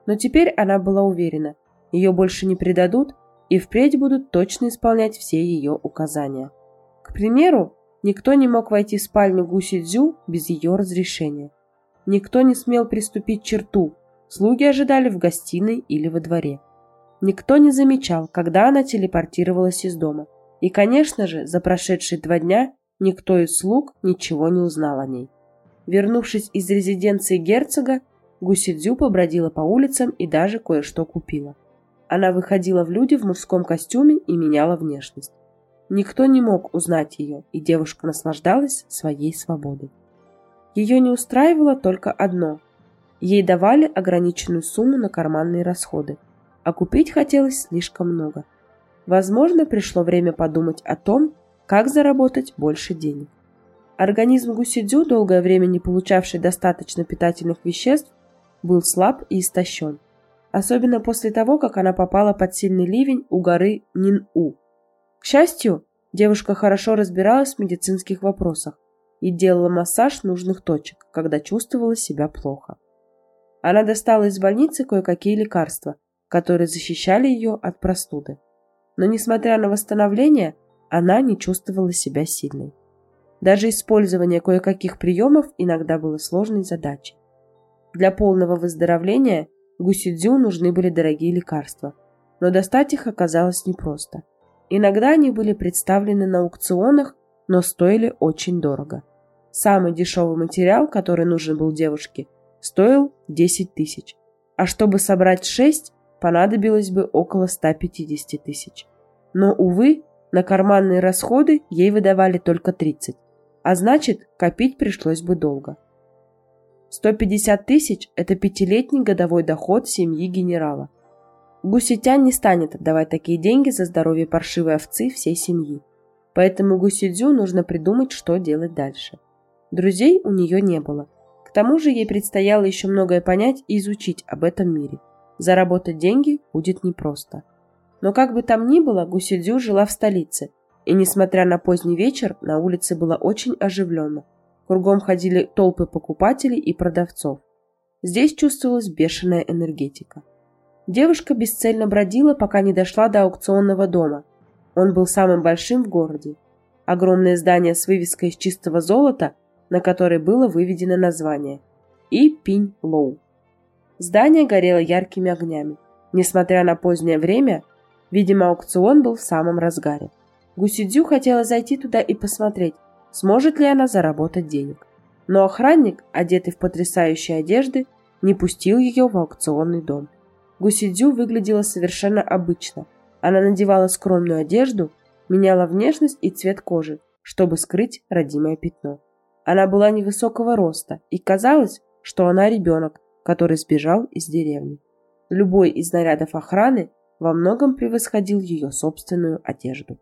Но теперь она была уверена, ее больше не предадут и впредь будут точно исполнять все ее указания. К примеру, никто не мог войти в спальню Гуси Дзю без ее разрешения. Никто не смел приступить черту, слуги ожидали в гостиной или во дворе. Никто не замечал, когда она телепортировалась из дома. И, конечно же, за прошедшие два дня Никто из слуг ничего не узнал о ней. Вернувшись из резиденции герцога, Гусидзю побродила по улицам и даже кое-что купила. Она выходила в люди в мужском костюме и меняла внешность. Никто не мог узнать ее, и девушка наслаждалась своей свободой. Ее не устраивало только одно. Ей давали ограниченную сумму на карманные расходы, а купить хотелось слишком много. Возможно, пришло время подумать о том, как заработать больше денег. Организм Гусидзю, долгое время не получавший достаточно питательных веществ, был слаб и истощен. Особенно после того, как она попала под сильный ливень у горы Нин-У. К счастью, девушка хорошо разбиралась в медицинских вопросах и делала массаж нужных точек, когда чувствовала себя плохо. Она достала из больницы кое-какие лекарства, которые защищали ее от простуды. Но, несмотря на восстановление, она не чувствовала себя сильной. Даже использование кое-каких приемов иногда было сложной задачей. Для полного выздоровления Гусидзю нужны были дорогие лекарства, но достать их оказалось непросто. Иногда они были представлены на аукционах, но стоили очень дорого. Самый дешевый материал, который нужен был девушке – стоил 10 тысяч, а чтобы собрать 6, понадобилось бы около 150 тысяч. Но, увы, на карманные расходы ей выдавали только 30, а значит, копить пришлось бы долго. 150 тысяч – это пятилетний годовой доход семьи генерала. Гуситян не станет отдавать такие деньги за здоровье паршивой овцы всей семьи. Поэтому Гусидзю нужно придумать, что делать дальше. Друзей у нее не было – к тому же ей предстояло еще многое понять и изучить об этом мире. Заработать деньги будет непросто. Но как бы там ни было, Гусидзю жила в столице, и несмотря на поздний вечер, на улице было очень оживленно. Кругом ходили толпы покупателей и продавцов. Здесь чувствовалась бешеная энергетика. Девушка бесцельно бродила, пока не дошла до аукционного дома. Он был самым большим в городе. Огромное здание с вывеской из чистого золота на которой было выведено название И Пинь Лоу. Здание горело яркими огнями. Несмотря на позднее время, видимо, аукцион был в самом разгаре. Гусидзю хотела зайти туда и посмотреть, сможет ли она заработать денег. Но охранник, одетый в потрясающие одежды, не пустил ее в аукционный дом. Гусидзю выглядела совершенно обычно. Она надевала скромную одежду, меняла внешность и цвет кожи, чтобы скрыть родимое пятно. Она была невысокого роста, и казалось, что она ребенок, который сбежал из деревни. Любой из нарядов охраны во многом превосходил ее собственную одежду.